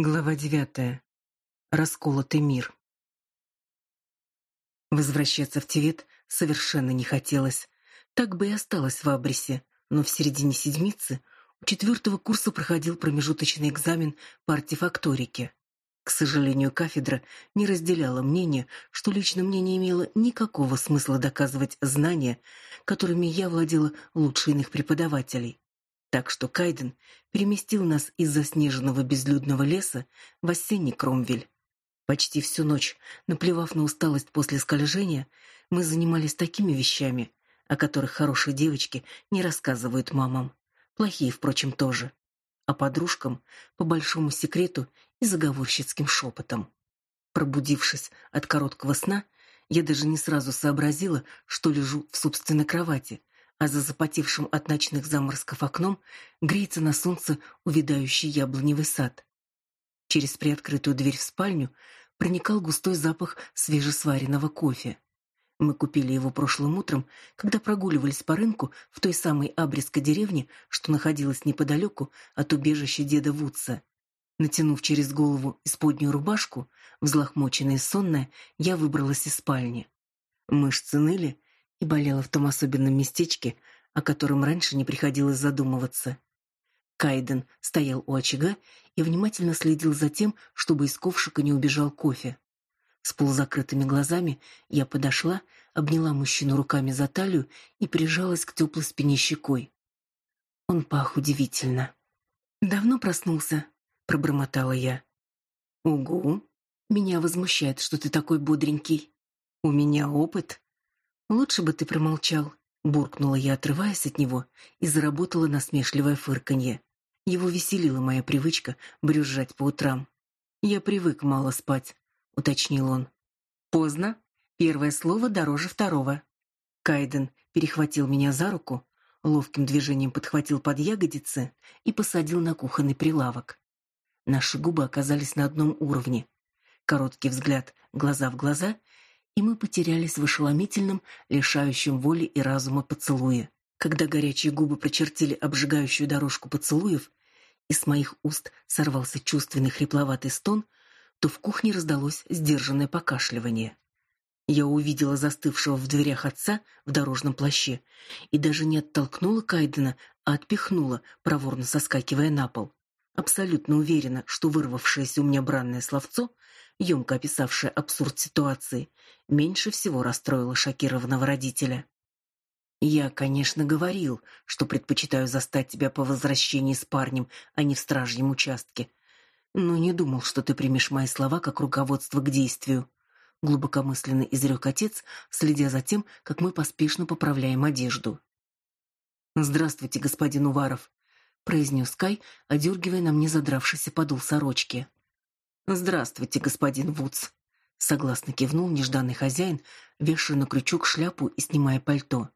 Глава девятая. Расколотый мир. Возвращаться в Тивет совершенно не хотелось. Так бы и осталось в Абрисе, но в середине седмицы у четвертого курса проходил промежуточный экзамен по артефакторике. К сожалению, кафедра не разделяла мнение, что лично мне не имело никакого смысла доказывать знания, которыми я владела лучше иных преподавателей. Так что Кайден переместил нас из заснеженного безлюдного леса в осенний Кромвель. Почти всю ночь, наплевав на усталость после скольжения, мы занимались такими вещами, о которых хорошие девочки не рассказывают мамам. Плохие, впрочем, тоже. А подружкам по большому секрету и заговорщицким шепотом. Пробудившись от короткого сна, я даже не сразу сообразила, что лежу в собственной кровати, а за запотевшим от ночных заморозков окном греется на солнце увядающий яблоневый сад. Через приоткрытую дверь в спальню проникал густой запах свежесваренного кофе. Мы купили его прошлым утром, когда прогуливались по рынку в той самой Абрисской деревне, что находилась неподалеку от убежища деда Вудса. Натянув через голову исподнюю рубашку, взлохмоченная и сонная, я выбралась из спальни. Мышцы ныли, и болела в том особенном местечке, о котором раньше не приходилось задумываться. Кайден стоял у очага и внимательно следил за тем, чтобы из ковшика не убежал кофе. С полузакрытыми глазами я подошла, обняла мужчину руками за талию и прижалась к теплой спине щекой. Он пах удивительно. «Давно проснулся?» — пробормотала я. «Угу. Меня возмущает, что ты такой бодренький. У меня опыт», Лучше бы ты промолчал, буркнула я, отрываясь от него, и заработала насмешливое фырканье. Его веселила моя привычка брюзжать по утрам. Я привык мало спать, уточнил он. Поздно. Первое слово дороже второго. Кайден перехватил меня за руку, ловким движением подхватил под ягодицы и посадил на кухонный прилавок. Наши губы оказались на одном уровне. Короткий взгляд, глаза в глаза, и мы потерялись в ошеломительном, лишающем воли и разума поцелуе. Когда горячие губы прочертили обжигающую дорожку поцелуев, и с моих уст сорвался чувственный хрипловатый стон, то в кухне раздалось сдержанное покашливание. Я увидела застывшего в дверях отца в дорожном плаще и даже не оттолкнула Кайдена, а отпихнула, проворно соскакивая на пол. Абсолютно уверена, что вырвавшееся у меня бранное словцо емко описавшая абсурд ситуации, меньше всего расстроила шокированного родителя. Я, конечно, говорил, что предпочитаю застать тебя по возвращении с парнем, а не в стражьем участке. Но не думал, что ты примешь мои слова как руководство к действию. Глубокомысленно изрек отец, следя за тем, как мы поспешно поправляем одежду. Здравствуйте, господин Уваров, произнес Кай, одергивая на мне задравшийся подол сорочки. Здравствуйте, господин Вудс, согласно кивнул нежданный хозяин, вешая на крючок шляпу и снимая пальто.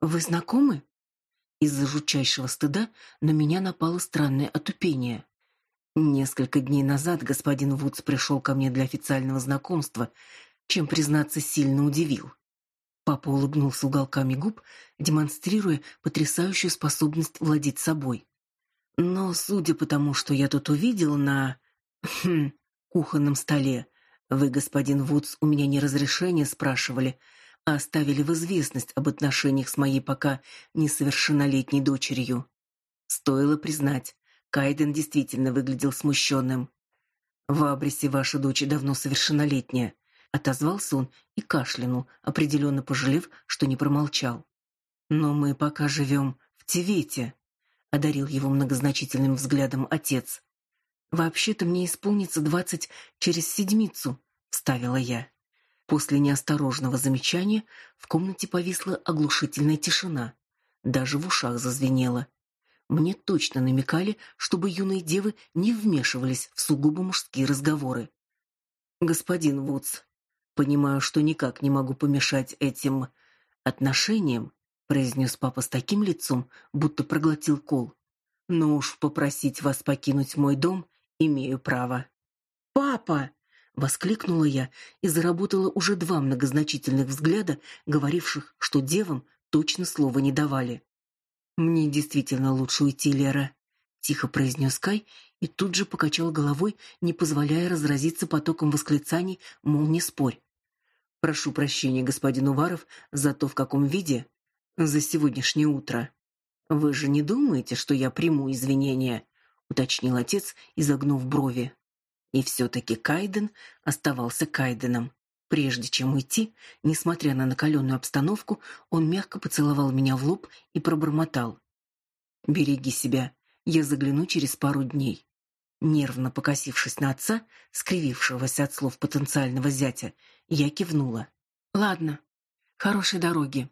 Вы знакомы? Из-за жутчайшего стыда на меня напало странное отупение. Несколько дней назад господин Вудс пришел ко мне для официального знакомства, чем, признаться, сильно удивил. Папа улыбнулся уголками губ, демонстрируя потрясающую способность владеть собой. Но, судя по тому, что я тут увидел на хм, кухонном столе. Вы, господин Вудс, у меня не разрешение спрашивали, а оставили в известность об отношениях с моей пока несовершеннолетней дочерью. Стоило признать, Кайден действительно выглядел смущенным. В Абрисе ваша дочь давно совершеннолетняя, отозвался он и кашлянул, определенно пожалев, что не промолчал. Но мы пока живем в Тивете, одарил его многозначительным взглядом отец. Вообще-то мне исполнится двадцать через седмицу, вставила я. После неосторожного замечания в комнате повисла оглушительная тишина. Даже в ушах зазвенело. Мне точно намекали, чтобы юные девы не вмешивались в сугубо мужские разговоры. Господин Вудс, понимаю, что никак не могу помешать этим отношениям, произнес папа с таким лицом, будто проглотил кол. Но уж попросить вас покинуть мой дом имею право. Папа, воскликнула я и заработала уже два многозначительных взгляда, говоривших, что девам точно слова не давали. Мне действительно лучше уйти, Лера, тихо произнес Кай и тут же покачал головой, не позволяя разразиться потоком восклицаний, мол, не спорь. Прошу прощения, господин Уваров, за то, в каком виде за сегодняшнее утро. Вы же не думаете, что я приму извинения, уточнил отец, изогнув брови. И все таки Кайден оставался Кайденом. Прежде чем уйти, несмотря на накаленную обстановку, он мягко поцеловал меня в лоб и пробормотал: "Береги себя. Я загляну через пару дней". Нервно покосившись на отца, скривившегося от слов потенциального зятя, я кивнула. Ладно. Хорошей дороги.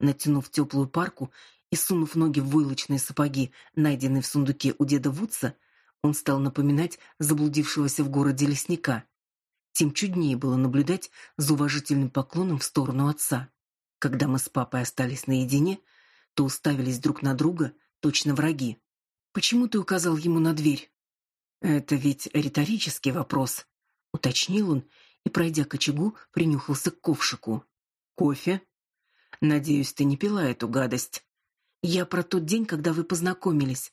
Натянув теплую парку и сунув ноги в войлочные сапоги, найденные в сундуке у деда Вудса, он стал напоминать заблудившегося в городе лесника. Тем чуднее было наблюдать за уважительным поклоном в сторону отца. Когда мы с папой остались наедине, то уставились друг на друга, точно враги. Почему ты указал ему на дверь? Это ведь риторический вопрос, уточнил он и, пройдя к очагу, принюхался к ковшику. Кофе? Надеюсь, ты не пила эту гадость. Я про тот день, когда вы познакомились.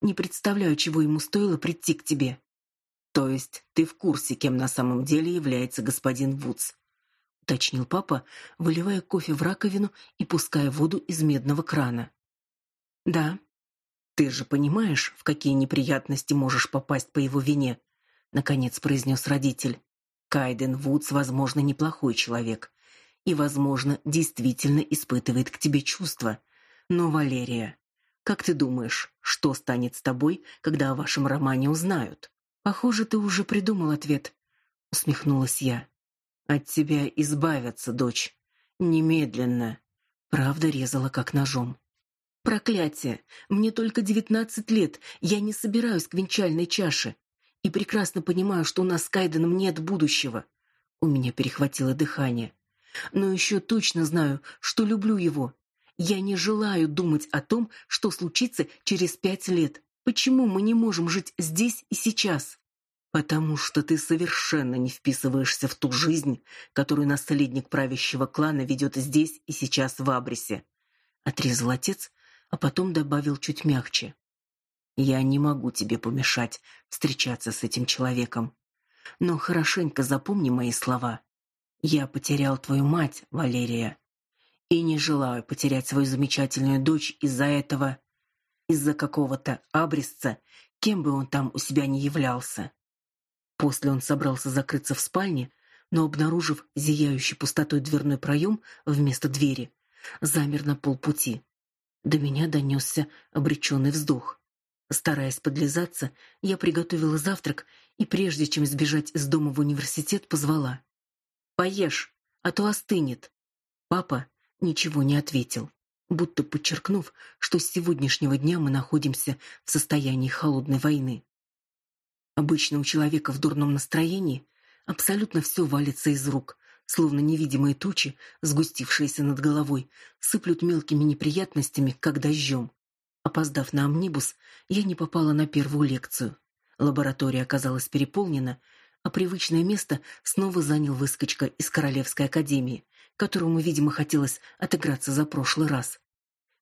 Не представляю, чего ему стоило прийти к тебе. То есть ты в курсе, кем на самом деле является господин Вудс? уточнил папа, выливая кофе в раковину и пуская воду из медного крана. Да. Ты же понимаешь, в какие неприятности можешь попасть по его вине, наконец произнес родитель. Кайден Вудс, возможно, неплохой человек и, возможно, действительно испытывает к тебе чувства. Но, Валерия, как ты думаешь, что станет с тобой, когда о вашем романе узнают? Похоже, ты уже придумал ответ, усмехнулась я. От тебя избавятся, дочь, немедленно. Правда резала как ножом. Проклятие! Мне только девятнадцать лет. Я не собираюсь к венчальной чаше и прекрасно понимаю, что у нас с Кайденом нет будущего. У меня перехватило дыхание. Но еще точно знаю, что люблю его. Я не желаю думать о том, что случится через пять лет. Почему мы не можем жить здесь и сейчас? Потому что ты совершенно не вписываешься в ту жизнь, которую наследник правящего клана ведет здесь и сейчас в Абрисе. Отрезал отец, а потом добавил чуть мягче. Я не могу тебе помешать встречаться с этим человеком. Но хорошенько запомни мои слова. Я потерял твою мать, Валерия, и не желаю потерять свою замечательную дочь из-за этого, из-за какого-то абрисца, кем бы он там у себя ни являлся. После он собрался закрыться в спальне, но обнаружив зияющий пустотой дверной проем вместо двери, замер на полпути. До меня донесся обреченный вздох. Стараясь подлизаться, я приготовила завтрак и прежде чем сбежать из дома в университет, позвала: "Поешь, а то остынет". Папа ничего не ответил, будто подчеркнув, что с сегодняшнего дня мы находимся в состоянии холодной войны. Обычно у человека в дурном настроении абсолютно все валится из рук, словно невидимые тучи, сгустившиеся над головой, сыплют мелкими неприятностями, как дождем. Опоздав на амнибус, я не попала на первую лекцию. Лаборатория оказалась переполнена, а привычное место снова занял выскочка из Королевской академии, которому, видимо, хотелось отыграться за прошлый раз.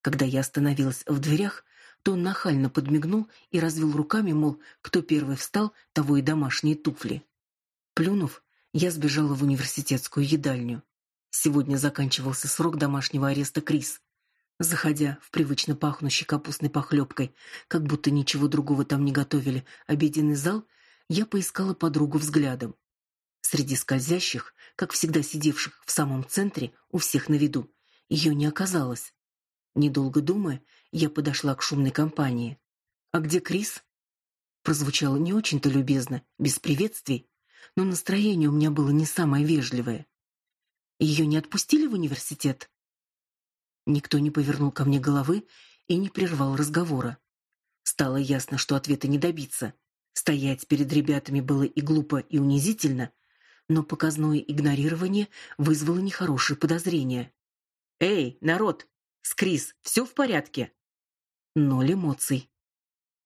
Когда я остановилась в дверях, то он нахально подмигнул и развел руками, мол, кто первый встал, того и домашние туфли. Плюнув, я сбежала в университетскую едальню. Сегодня заканчивался срок домашнего ареста Крис, Заходя в привычно пахнущий капустной похлебкой, как будто ничего другого там не готовили, обеденный зал, я поискала подругу взглядом. Среди скользящих, как всегда сидевших в самом центре, у всех на виду, ее не оказалось. Недолго думая, я подошла к шумной компании. «А где Крис?» Прозвучало не очень-то любезно, без приветствий, но настроение у меня было не самое вежливое. Ее не отпустили в университет? Никто не повернул ко мне головы и не прервал разговора. Стало ясно, что ответа не добиться. Стоять перед ребятами было и глупо, и унизительно, но показное игнорирование вызвало нехорошие подозрения. «Эй, народ! С все в порядке?» Ноль эмоций.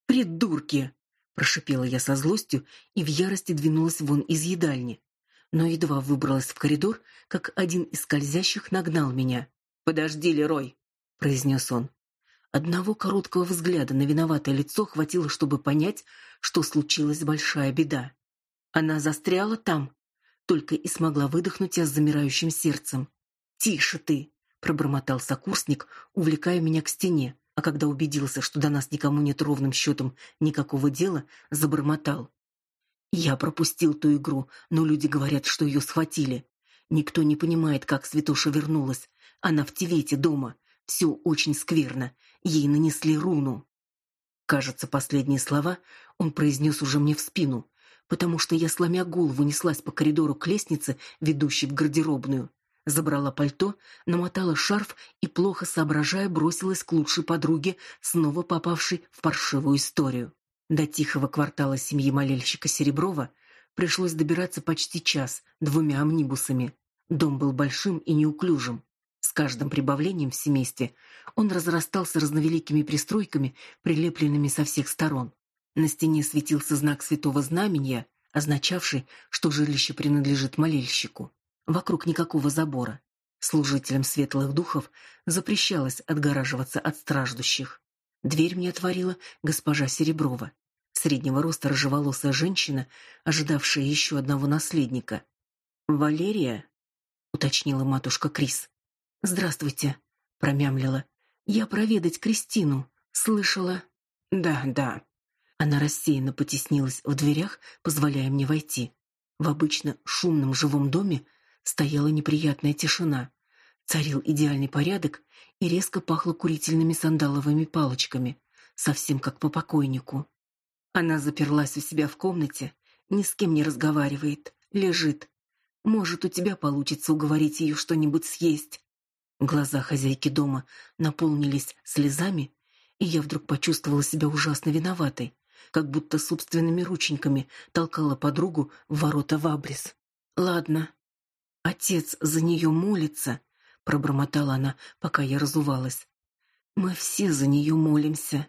«Придурки!» — прошипела я со злостью и в ярости двинулась вон из едальни. Но едва выбралась в коридор, как один из скользящих нагнал меня. «Подожди, Лерой», — произнес он. Одного короткого взгляда на виноватое лицо хватило, чтобы понять, что случилась большая беда. Она застряла там, только и смогла выдохнуть я с замирающим сердцем. «Тише ты!» — пробормотал сокурсник, увлекая меня к стене, а когда убедился, что до нас никому нет ровным счетом никакого дела, забормотал. «Я пропустил ту игру, но люди говорят, что ее схватили. Никто не понимает, как Святоша вернулась. Она в Тивете дома. Все очень скверно. Ей нанесли руну. Кажется, последние слова он произнес уже мне в спину, потому что я, сломя голову, неслась по коридору к лестнице, ведущей в гардеробную. Забрала пальто, намотала шарф и, плохо соображая, бросилась к лучшей подруге, снова попавшей в паршивую историю. До тихого квартала семьи молельщика Сереброва пришлось добираться почти час двумя амнибусами. Дом был большим и неуклюжим. С каждым прибавлением в семействе он разрастался разновеликими пристройками, прилепленными со всех сторон. На стене светился знак святого знамения, означавший, что жилище принадлежит молельщику. Вокруг никакого забора. Служителям светлых духов запрещалось отгораживаться от страждущих. Дверь мне отворила госпожа Сереброва, среднего роста рыжеволосая женщина, ожидавшая еще одного наследника. «Валерия?» — уточнила матушка Крис. «Здравствуйте», — промямлила. «Я проведать Кристину. Слышала...» «Да, да». Она рассеянно потеснилась в дверях, позволяя мне войти. В обычно шумном живом доме стояла неприятная тишина. Царил идеальный порядок и резко пахло курительными сандаловыми палочками, совсем как по покойнику. Она заперлась у себя в комнате, ни с кем не разговаривает, лежит. Может, у тебя получится уговорить ее что-нибудь съесть. Глаза хозяйки дома наполнились слезами, и я вдруг почувствовала себя ужасно виноватой, как будто собственными рученьками толкала подругу в ворота в абрис. Ладно. Отец за нее молится, пробормотала она, пока я разувалась. Мы все за нее молимся.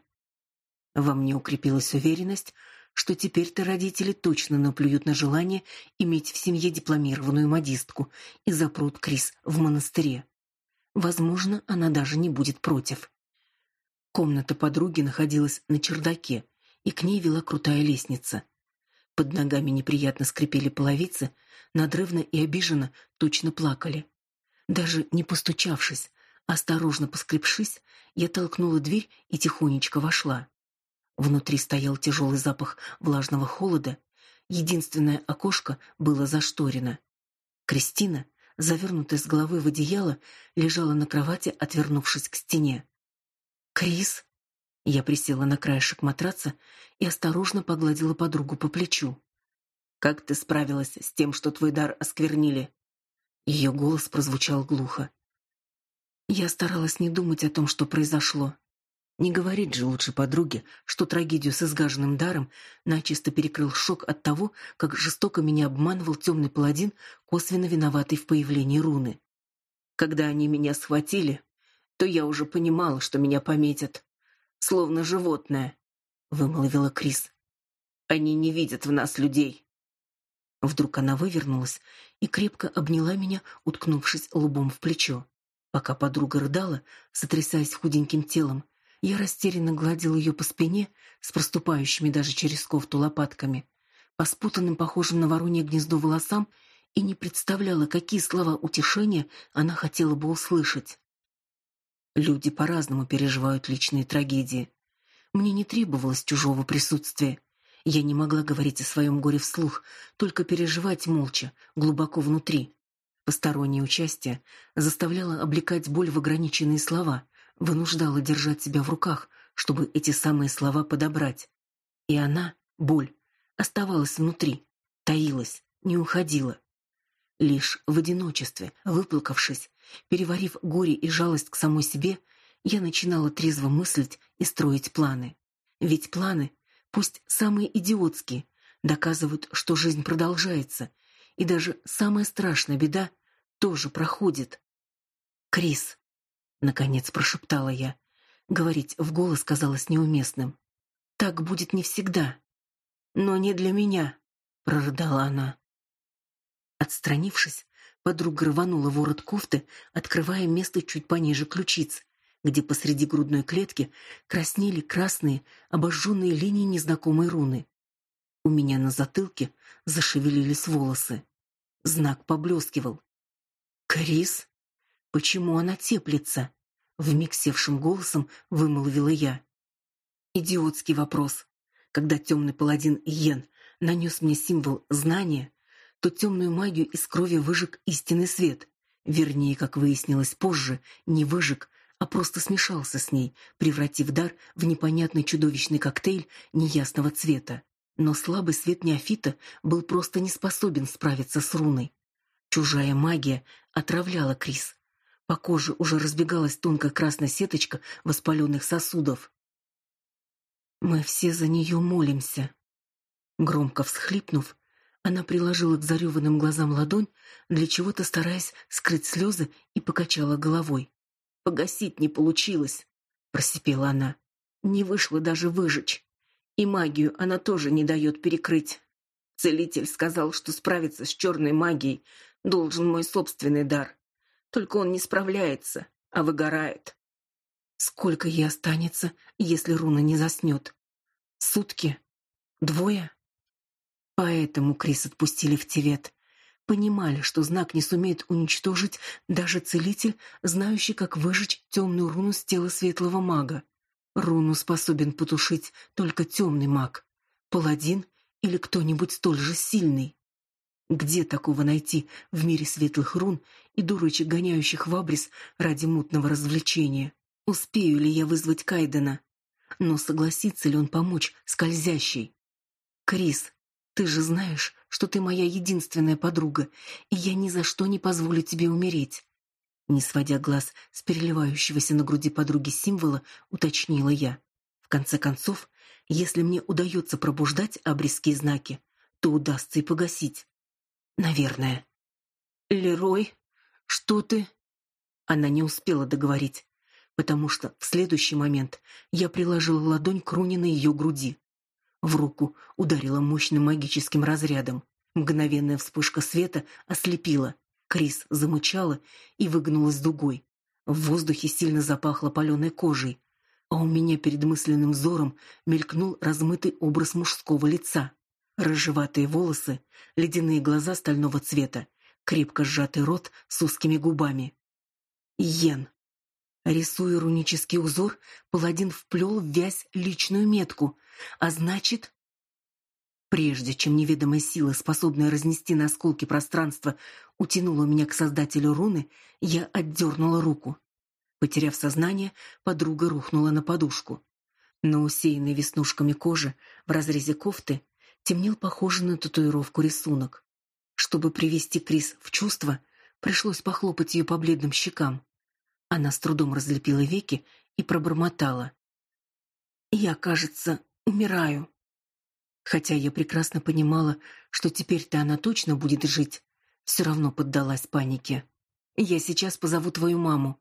Во мне укрепилась уверенность, что теперь-то родители точно наплюют на желание иметь в семье дипломированную модистку и запрут Крис в монастыре. Возможно, она даже не будет против. Комната подруги находилась на чердаке, и к ней вела крутая лестница. Под ногами неприятно скрипели половицы, надрывно и обиженно точно плакали. Даже не постучавшись, осторожно поскребшись, я толкнула дверь и тихонечко вошла. Внутри стоял тяжелый запах влажного холода, единственное окошко было зашторено. Кристина завернутая с головы в одеяло, лежала на кровати, отвернувшись к стене. «Крис?» Я присела на краешек матраца и осторожно погладила подругу по плечу. «Как ты справилась с тем, что твой дар осквернили?» Ее голос прозвучал глухо. Я старалась не думать о том, что произошло. Не говорить же лучше подруге, что трагедию с изгаженным даром начисто перекрыл шок от того, как жестоко меня обманывал темный паладин, косвенно виноватый в появлении руны. Когда они меня схватили, то я уже понимала, что меня пометят, словно животное, вымолвила Крис. Они не видят в нас людей. Вдруг она вывернулась и крепко обняла меня, уткнувшись лбом в плечо. Пока подруга рыдала, сотрясаясь худеньким телом, я растерянно гладил ее по спине с проступающими даже через кофту лопатками, по спутанным, похожим на воронье гнездо волосам, и не представляла, какие слова утешения она хотела бы услышать. Люди по-разному переживают личные трагедии. Мне не требовалось чужого присутствия. Я не могла говорить о своем горе вслух, только переживать молча, глубоко внутри. Постороннее участие заставляло облекать боль в ограниченные слова, вынуждала держать себя в руках, чтобы эти самые слова подобрать. И она, боль, оставалась внутри, таилась, не уходила. Лишь в одиночестве, выплакавшись, переварив горе и жалость к самой себе, я начинала трезво мыслить и строить планы. Ведь планы, пусть самые идиотские, доказывают, что жизнь продолжается, и даже самая страшная беда тоже проходит. Крис, наконец прошептала я. Говорить в голос казалось неуместным. Так будет не всегда. Но не для меня, прорыдала она. Отстранившись, подруга рванула ворот кофты, открывая место чуть пониже ключиц, где посреди грудной клетки краснели красные, обожженные линии незнакомой руны. У меня на затылке зашевелились волосы. Знак поблескивал. «Крис? Почему она теплится?» Вмиг севшим голосом вымолвила я. Идиотский вопрос. Когда темный паладин Йен нанес мне символ знания, то темную магию из крови выжег истинный свет. Вернее, как выяснилось позже, не выжег, а просто смешался с ней, превратив дар в непонятный чудовищный коктейль неясного цвета. Но слабый свет неофита был просто не способен справиться с руной. Чужая магия отравляла Крис. По коже уже разбегалась тонкая красная сеточка воспаленных сосудов. Мы все за нее молимся. Громко всхлипнув, она приложила к зареванным глазам ладонь, для чего-то стараясь скрыть слезы, и покачала головой. Погасить не получилось, просипела она. Не вышло даже выжечь. И магию она тоже не дает перекрыть. Целитель сказал, что справиться с черной магией должен мой собственный дар. Только он не справляется, а выгорает. Сколько ей останется, если руна не заснет? Сутки? Двое? Поэтому Крис отпустили в Тивет. Понимали, что знак не сумеет уничтожить даже целитель, знающий, как выжечь темную руну с тела светлого мага. Руну способен потушить только темный маг, паладин или кто-нибудь столь же сильный. Где такого найти в мире светлых рун и дурочек, гоняющих в абрис ради мутного развлечения? Успею ли я вызвать Кайдена? Но согласится ли он помочь скользящей? Крис, ты же знаешь, что ты моя единственная подруга, и я ни за что не позволю тебе умереть. Не сводя глаз с переливающегося на груди подруги символа, уточнила я. В конце концов, если мне удается пробуждать обрезки знаки, то удастся и погасить. Наверное. Лерой, что ты? Она не успела договорить, потому что в следующий момент я приложила ладонь к руне на ее груди. В руку ударила мощным магическим разрядом. Мгновенная вспышка света ослепила. Крис замычала и выгнулась дугой. В воздухе сильно запахло паленой кожей, а у меня перед мысленным взором мелькнул размытый образ мужского лица. Рыжеватые волосы, ледяные глаза стального цвета, крепко сжатый рот с узкими губами. Йен. Рисуя рунический узор, паладин вплел в вязь личную метку, а значит, Прежде чем неведомая сила, способная разнести на осколки пространство, утянула меня к создателю руны, я отдернула руку. Потеряв сознание, подруга рухнула на подушку. На усеянной веснушками кожи в разрезе кофты темнел похожий на татуировку рисунок. Чтобы привести Крис в чувство, пришлось похлопать ее по бледным щекам. Она с трудом разлепила веки и пробормотала: "Я, кажется, умираю". Хотя я прекрасно понимала, что теперь-то она точно будет жить, все равно поддалась панике. Я сейчас позову твою маму.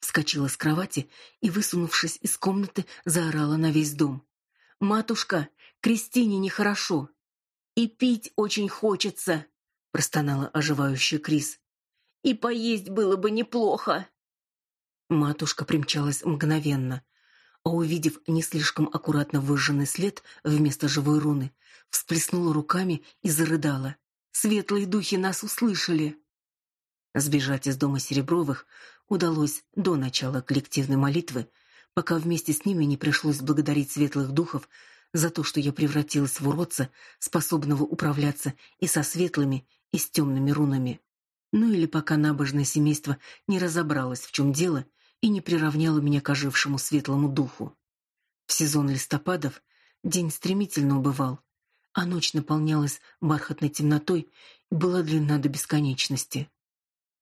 Вскочила с кровати и, высунувшись из комнаты, заорала на весь дом. Матушка, Кристине нехорошо. И пить очень хочется, простонала оживающая Крис. И поесть было бы неплохо. Матушка примчалась мгновенно а увидев не слишком аккуратно выжженный след вместо живой руны, всплеснула руками и зарыдала. Светлые духи нас услышали. Сбежать из дома Серебровых удалось до начала коллективной молитвы, пока вместе с ними не пришлось благодарить светлых духов за то, что я превратилась в уродца, способного управляться и со светлыми, и с темными рунами. Ну или пока набожное семейство не разобралось, в чем дело, и не приравняла меня к ожившему светлому духу. В сезон листопадов день стремительно убывал, а ночь наполнялась бархатной темнотой и была длинна до бесконечности.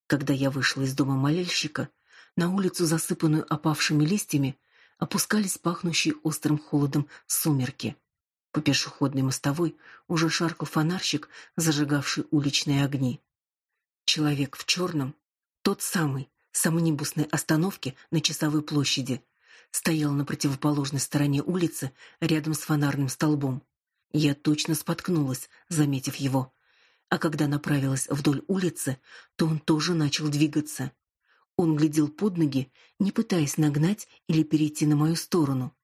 Когда я вышла из дома молельщика, на улицу, засыпанную опавшими листьями, опускались пахнущие острым холодом сумерки. По пешеходной мостовой уже шаркал фонарщик, зажигавший уличные огни. Человек в черном, тот самый, с амнибусной остановки на Часовой площади, стоял на противоположной стороне улицы, рядом с фонарным столбом. Я точно споткнулась, заметив его. А когда направилась вдоль улицы, то он тоже начал двигаться. Он глядел под ноги, не пытаясь нагнать или перейти на мою сторону.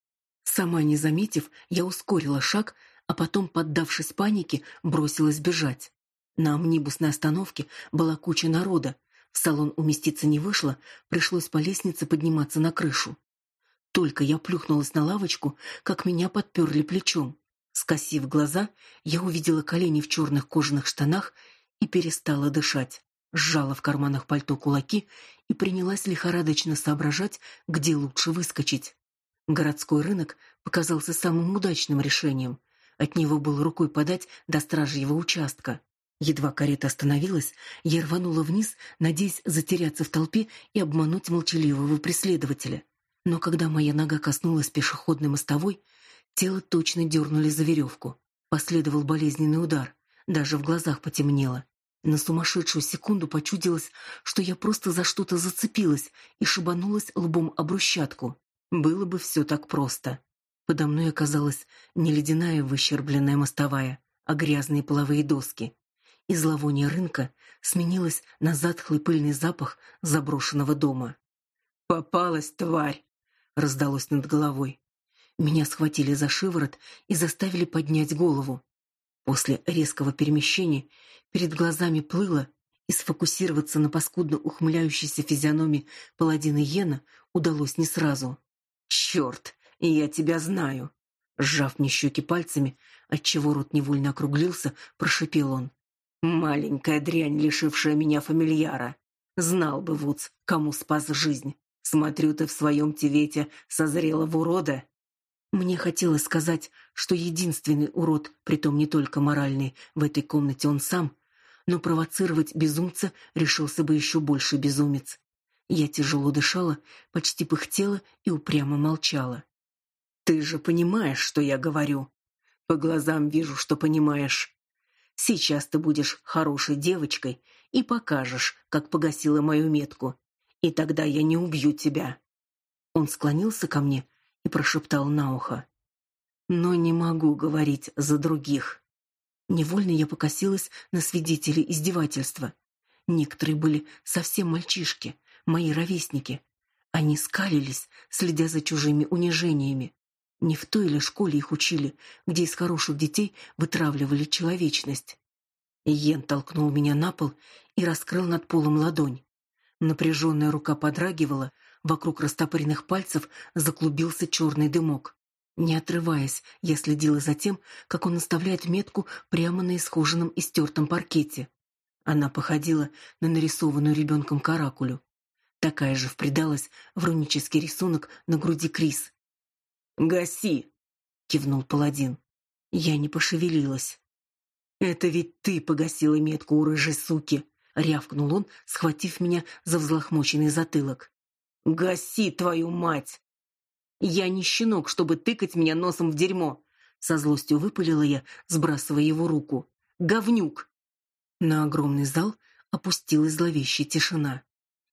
Сама не заметив, я ускорила шаг, а потом, поддавшись панике, бросилась бежать. На амнибусной остановке была куча народа. В салон уместиться не вышло, пришлось по лестнице подниматься на крышу. Только я плюхнулась на лавочку, как меня подперли плечом. Скосив глаза, я увидела колени в черных кожаных штанах и перестала дышать. Сжала в карманах пальто кулаки и принялась лихорадочно соображать, где лучше выскочить. Городской рынок показался самым удачным решением. От него было рукой подать до стражьего участка. Едва карета остановилась, я рванула вниз, надеясь затеряться в толпе и обмануть молчаливого преследователя. Но когда моя нога коснулась пешеходной мостовой, тело точно дернули за веревку. Последовал болезненный удар, даже в глазах потемнело. На сумасшедшую секунду почудилось, что я просто за что-то зацепилась и шибанулась лбом об брусчатку. Было бы все так просто. Подо мной оказалась не ледяная выщербленная мостовая, а грязные половые доски. И зловоние рынка сменилось на затхлый пыльный запах заброшенного дома. «Попалась, тварь!» — раздалось над головой. Меня схватили за шиворот и заставили поднять голову. После резкого перемещения перед глазами плыло, и сфокусироваться на паскудно ухмыляющейся физиономии паладина Йена удалось не сразу. «Черт, я тебя знаю!» Сжав мне щеки пальцами, отчего рот невольно округлился, прошипел он. «Маленькая дрянь, лишившая меня фамильяра. Знал бы, Вудс, кому спас жизнь. Смотрю, ты в своем тивете созрела в урода». Мне хотелось сказать, что единственный урод, притом не только моральный, в этой комнате он сам, но провоцировать безумца решился бы еще больше безумец. Я тяжело дышала, почти пыхтела и упрямо молчала. Ты же понимаешь, что я говорю. По глазам вижу, что понимаешь. Сейчас ты будешь хорошей девочкой и покажешь, как погасила мою метку. И тогда я не убью тебя. Он склонился ко мне и прошептал на ухо: "Но не могу говорить за других". Невольно я покосилась на свидетелей издевательства. Некоторые были совсем мальчишки, мои ровесники. Они скалились, следя за чужими унижениями. Не в той ли школе их учили, где из хороших детей вытравливали человечность. Йен толкнул меня на пол и раскрыл над полом ладонь. Напряженная рука подрагивала, вокруг растопыренных пальцев заклубился черный дымок. Не отрываясь, я следила за тем, как он наставляет метку прямо на исхоженном и стертом паркете. Она походила на нарисованную ребенком каракулю. Такая же впридалась в рунический рисунок на груди Крис. «Гаси!» — кивнул паладин. Я не пошевелилась. «Это ведь ты погасила метку у рыжей суки!» — рявкнул он, схватив меня за взлохмоченный затылок. «Гаси, твою мать!» «Я не щенок, чтобы тыкать меня носом в дерьмо!» Со злостью выпалила я, сбрасывая его руку. «Говнюк!» На огромный зал опустилась зловещая тишина.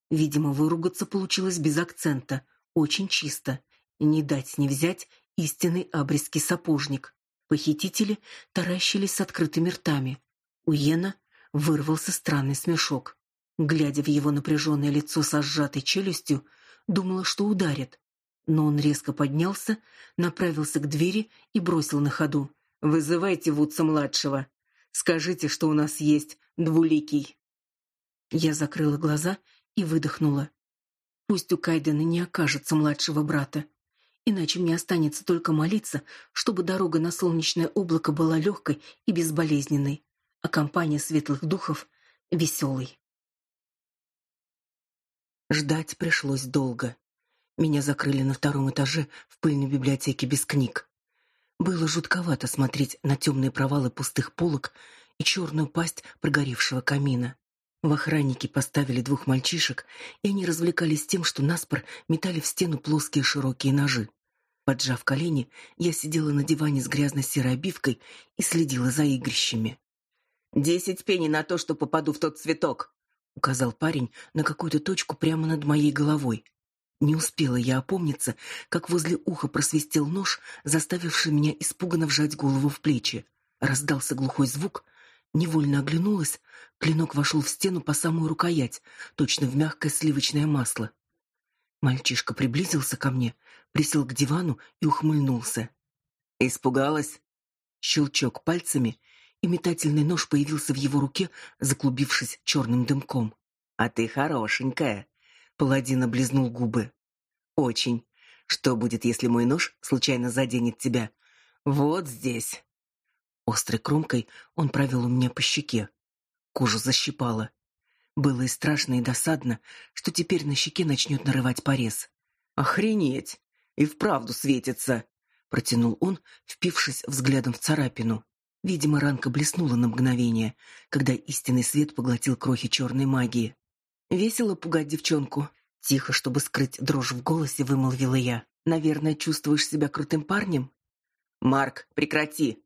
Видимо, выругаться получилось без акцента, очень чисто. Не дать не взять истинный абрисский сапожник. Похитители таращились с открытыми ртами. У Йена вырвался странный смешок. Глядя в его напряженное лицо со сжатой челюстью, думала, что ударит. Но он резко поднялся, направился к двери и бросил на ходу: "Вызывайте Вудса-младшего. Скажите, что у нас есть двуликий". Я закрыла глаза и выдохнула. Пусть у Кайдена не окажется младшего брата, иначе мне останется только молиться, чтобы дорога на солнечное облако была легкой и безболезненной, а компания светлых духов веселой. Ждать пришлось долго. Меня закрыли на втором этаже в пыльной библиотеке без книг. Было жутковато смотреть на темные провалы пустых полок и черную пасть прогоревшего камина. В охранники поставили двух мальчишек, и они развлекались тем, что наспор метали в стену плоские широкие ножи. Поджав колени, я сидела на диване с грязно-серой обивкой и следила за игрищами. «Десять пеней на то, что попаду в тот цветок!» — указал парень на какую-то точку прямо над моей головой. Не успела я опомниться, как возле уха просвистел нож, заставивший меня испуганно вжать голову в плечи. Раздался глухой звук, Невольно оглянулась, клинок вошел в стену по самую рукоять, точно в мягкое сливочное масло. Мальчишка приблизился ко мне, присел к дивану и ухмыльнулся. Испугалась? Щелчок пальцами, и метательный нож появился в его руке, заклубившись черным дымком. А ты хорошенькая. Паладин облизнул губы. Очень. Что будет, если мой нож случайно заденет тебя? Вот здесь. Острой кромкой он провел у меня по щеке. Кожу защипало. Было и страшно, и досадно, что теперь на щеке начнет нарывать порез. Охренеть! И вправду светится, протянул он, впившись взглядом в царапину. Видимо, ранка блеснула на мгновение, когда истинный свет поглотил крохи черной магии. Весело пугать девчонку. Тихо, чтобы скрыть дрожь в голосе, вымолвила я. Наверное, чувствуешь себя крутым парнем? Марк, прекрати.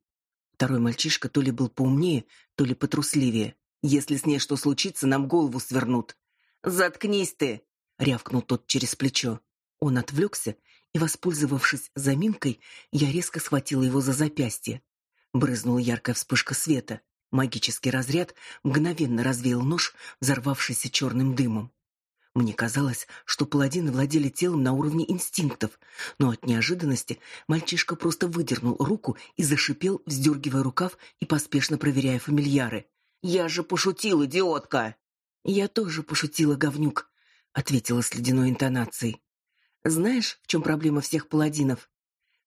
Второй мальчишка то ли был поумнее, то ли потрусливее. Если с ней что случится, нам голову свернут. Заткнись ты, рявкнул тот через плечо. Он отвлекся, и, воспользовавшись заминкой, я резко схватила его за запястье. Брызнула яркая вспышка света. Магический разряд мгновенно развеял нож, взорвавшийся черным дымом. Мне казалось, что паладины владели телом на уровне инстинктов, но от неожиданности мальчишка просто выдернул руку и зашипел, вздергивая рукав и поспешно проверяя фамильяры. «Я же пошутил, идиотка!» «Я тоже пошутила, говнюк», — ответила с ледяной интонацией. «Знаешь, в чем проблема всех паладинов?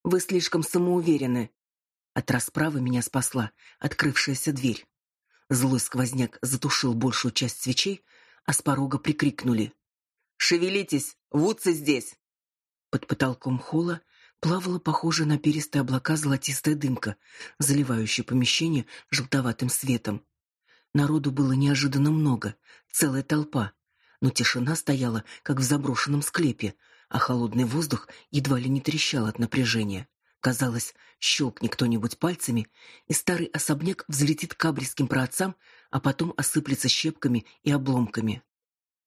Вы слишком самоуверены. От расправы меня спасла открывшаяся дверь. Злой сквозняк затушил большую часть свечей, а с порога прикрикнули: "Шевелитесь, Вудсы здесь!" Под потолком холла плавала похожая на перистые облака золотистая дымка, заливающая помещение желтоватым светом. Народу было неожиданно много, целая толпа, но тишина стояла, как в заброшенном склепе, а холодный воздух едва ли не трещал от напряжения. Казалось, щелкни кто-нибудь пальцами, и старый особняк взлетит к абрисским праотцам, а потом осыплется щепками и обломками.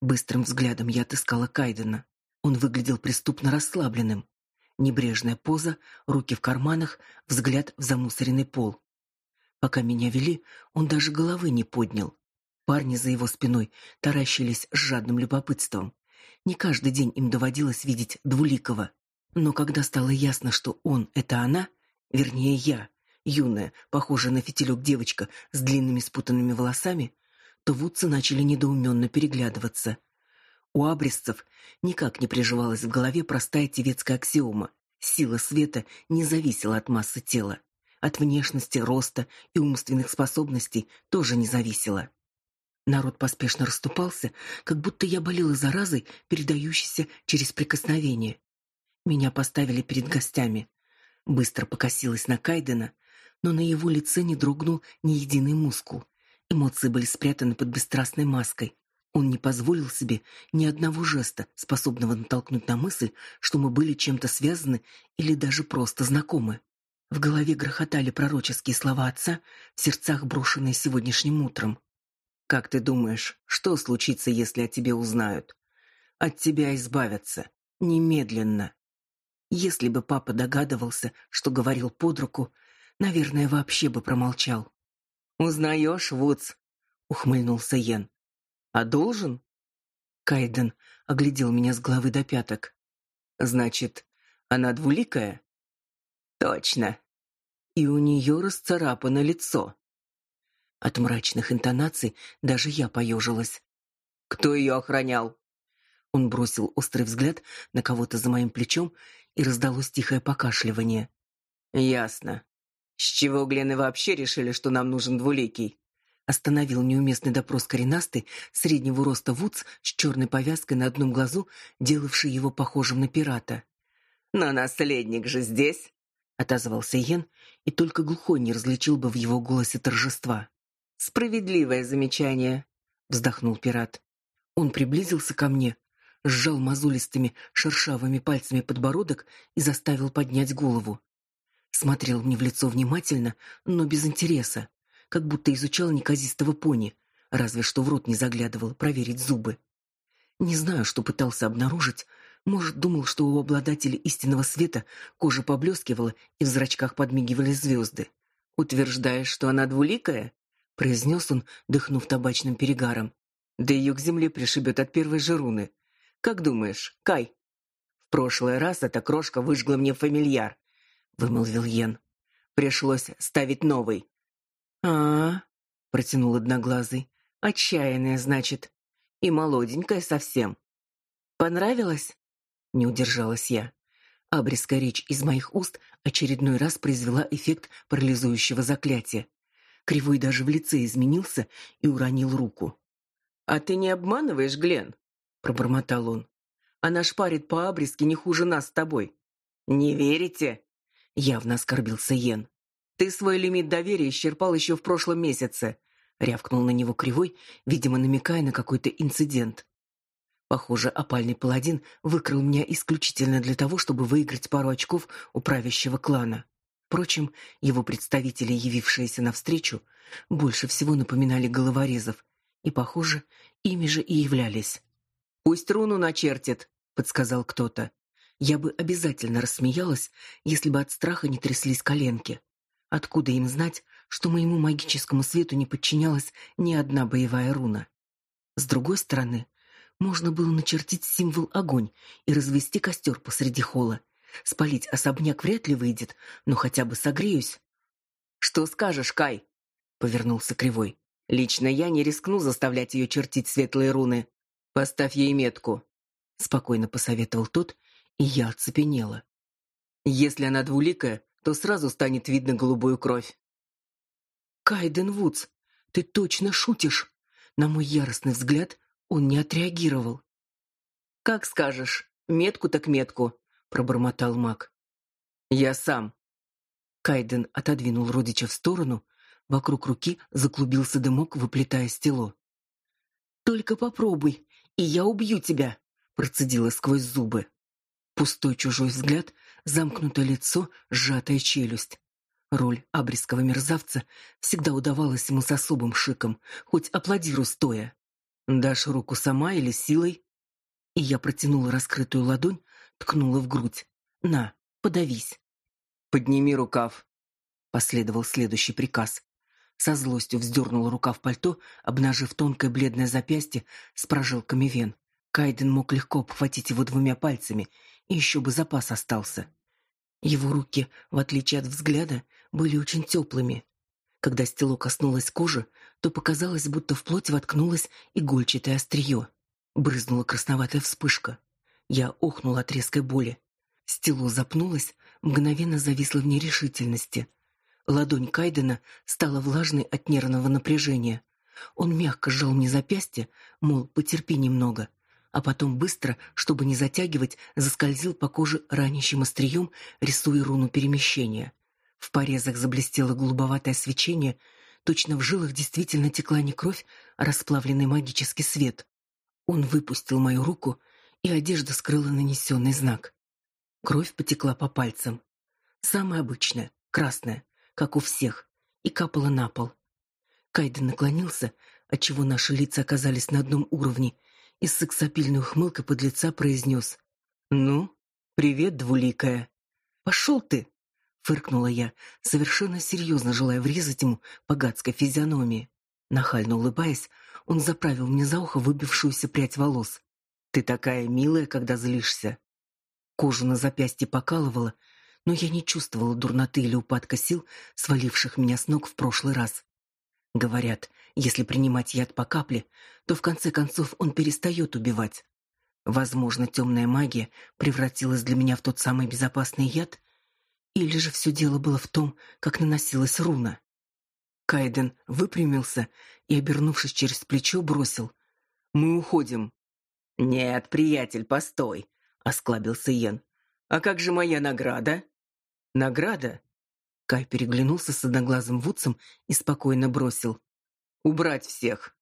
Быстрым взглядом я отыскала Кайдена. Он выглядел преступно расслабленным. Небрежная поза, руки в карманах, взгляд в замусоренный пол. Пока меня вели, он даже головы не поднял. Парни за его спиной таращились с жадным любопытством. Не каждый день им доводилось видеть двуликого. Но когда стало ясно, что он это она, вернее я, юная, похожая на фитилек девочка с длинными спутанными волосами, то вудцы начали недоуменно переглядываться. У абрисцев никак не приживалась в голове простая тевецкая аксиома: сила света не зависела от массы тела, от внешности, роста и умственных способностей тоже не зависела. Народ поспешно расступался, как будто я болела заразой, передающейся через прикосновение. Меня поставили перед гостями. Быстро покосилась на Кайдена, но на его лице не дрогнул ни единый мускул. Эмоции были спрятаны под бесстрастной маской. Он не позволил себе ни одного жеста, способного натолкнуть на мысль, что мы были чем-то связаны или даже просто знакомы. В голове грохотали пророческие слова отца, в сердцах брошенные сегодняшним утром. Как ты думаешь, что случится, если о тебе узнают? От тебя избавятся немедленно. Если бы папа догадывался, что говорил под руку, наверное, вообще бы промолчал. «Узнаешь, Вудс?» — ухмыльнулся Йен. «А должен?» Кайден оглядел меня с головы до пяток. «Значит, она двуликая?» «Точно. И у нее расцарапано лицо». От мрачных интонаций даже я поежилась. «Кто ее охранял?» Он бросил острый взгляд на кого-то за моим плечом и раздалось тихое покашливание. Ясно. С чего Глены вообще решили, что нам нужен двуликий? Остановил неуместный допрос коренастый, среднего роста Вудс с черной повязкой на одном глазу, делавший его похожим на пирата. «Но наследник же здесь!» — отозвался Йен, и только глухой не различил бы в его голосе торжества. «Справедливое замечание!» — вздохнул пират. Он приблизился ко мне, сжал мозолистыми шершавыми пальцами подбородок и заставил поднять голову. Смотрел мне в лицо внимательно, но без интереса, как будто изучал неказистого пони, разве что в рот не заглядывал проверить зубы. Не знаю, что пытался обнаружить, может, думал, что у обладателя истинного света кожа поблескивала и в зрачках подмигивали звезды. Утверждаешь, что она двуликая? произнес он, дыхнув табачным перегаром. Да ее к земле пришибет от первой же руны. Как думаешь, Кай? В прошлый раз эта крошка выжгла мне фамильяр, вымолвил Йен. Пришлось ставить новый. А, -а, -а протянул одноглазый. Отчаянная, значит, и молоденькая совсем. Понравилось? Не удержалась я. Абрисская речь из моих уст очередной раз произвела эффект парализующего заклятия. Кривой даже в лице изменился и уронил руку. «А ты не обманываешь, Глен?» — пробормотал он. «Она шпарит по Абриске не хуже нас с тобой». «Не верите?» — явно оскорбился Йен. «Ты свой лимит доверия исчерпал еще в прошлом месяце», — рявкнул на него Кривой, видимо, намекая на какой-то инцидент. Похоже, опальный паладин выкрал меня исключительно для того, чтобы выиграть пару очков у правящего клана. Впрочем, его представители, явившиеся навстречу, больше всего напоминали головорезов, и, похоже, ими же и являлись. «Пусть руну начертит», — подсказал кто-то. Я бы обязательно рассмеялась, если бы от страха не тряслись коленки. Откуда им знать, что моему магическому свету не подчинялась ни одна боевая руна? С другой стороны, можно было начертить символ огонь и развести костер посреди холла. Спалить особняк вряд ли выйдет, но хотя бы согреюсь. Что скажешь, Кай? повернулся Кривой. Лично я не рискну заставлять ее чертить светлые руны. Поставь ей метку, спокойно посоветовал тот, и я оцепенела. Если она двуликая, то сразу станет видно голубую кровь. Кайден Вудс, ты точно шутишь? На мой яростный взгляд он не отреагировал. Как скажешь, метку так метку, пробормотал Мак. Я сам. Кайден отодвинул родича в сторону, вокруг руки заклубился дымок, выплетая стело. Только попробуй, и я убью тебя, процедила сквозь зубы. Пустой чужой взгляд, замкнутое лицо, сжатая челюсть. Роль абрисского мерзавца всегда удавалась ему с особым шиком, хоть аплодиру стоя. Дашь руку сама или силой? И я протянула раскрытую ладонь, ткнула в грудь. На, подавись. Подними рукав. Последовал следующий приказ. Со злостью вздернула рукав пальто, обнажив тонкое бледное запястье с прожилками вен. Кайден мог легко обхватить его двумя пальцами, и еще бы запас остался. Его руки, в отличие от взгляда, были очень теплыми. Когда стело коснулось кожи, то показалось, будто в плоть воткнулось игольчатое острие. Брызнула красноватая вспышка. Я охнула от резкой боли. Стело запнулось, мгновенно зависло в нерешительности. Ладонь Кайдена стала влажной от нервного напряжения. Он мягко сжал мне запястье, мол, потерпи немного, а потом быстро, чтобы не затягивать, заскользил по коже ранящим острием, рисуя руну перемещения. В порезах заблестело голубоватое свечение, точно в жилах действительно текла не кровь, а расплавленный магический свет. Он выпустил мою руку, и одежда скрыла нанесенный знак. Кровь потекла по пальцам. Самая обычная, красная, как у всех, и капала на пол. Кайден наклонился, отчего наши лица оказались на одном уровне, и с сексапильной ухмылкой под лица произнес «Ну, привет, двуликая». «Пошел ты!» фыркнула я, совершенно серьезно желая врезать ему по физиономии. Нахально улыбаясь, он заправил мне за ухо выбившуюся прядь волос. Ты такая милая, когда злишься. Кожу на запястье покалывало, но я не чувствовала дурноты или упадка сил, сваливших меня с ног в прошлый раз. Говорят, если принимать яд по капле, то в конце концов он перестает убивать. Возможно, темная магия превратилась для меня в тот самый безопасный яд, или же все дело было в том, как наносилась руна? Кайден выпрямился и, обернувшись через плечо, бросил: "Мы уходим". "Нет, приятель, постой", осклабился Йен. "А как же моя награда?" "Награда?" Кай переглянулся с одноглазым Вудсом и спокойно бросил: "Убрать всех".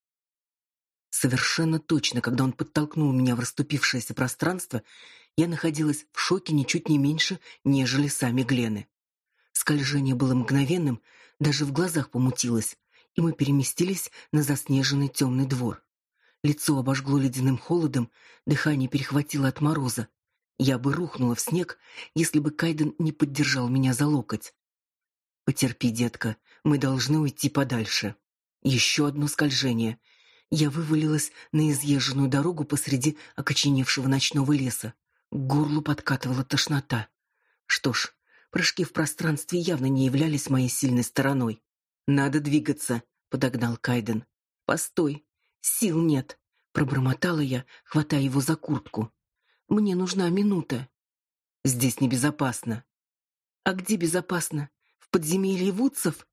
Совершенно точно, когда он подтолкнул меня в расступившееся пространство, я находилась в шоке ничуть не меньше, нежели сами Глены. Скольжение было мгновенным, даже в глазах помутилось, и мы переместились на заснеженный темный двор. Лицо обожгло ледяным холодом, дыхание перехватило от мороза. Я бы рухнула в снег, если бы Кайден не поддержал меня за локоть. Потерпи, детка, мы должны уйти подальше. Еще одно скольжение. Я вывалилась на изъезженную дорогу посреди окоченевшего ночного леса. К горлу подкатывала тошнота. Что ж, прыжки в пространстве явно не являлись моей сильной стороной. «Надо двигаться», — подогнал Кайден. «Постой, сил нет», — пробормотала я, хватая его за куртку. «Мне нужна минута». «Здесь небезопасно». «А где безопасно? В подземелье Вудсов?»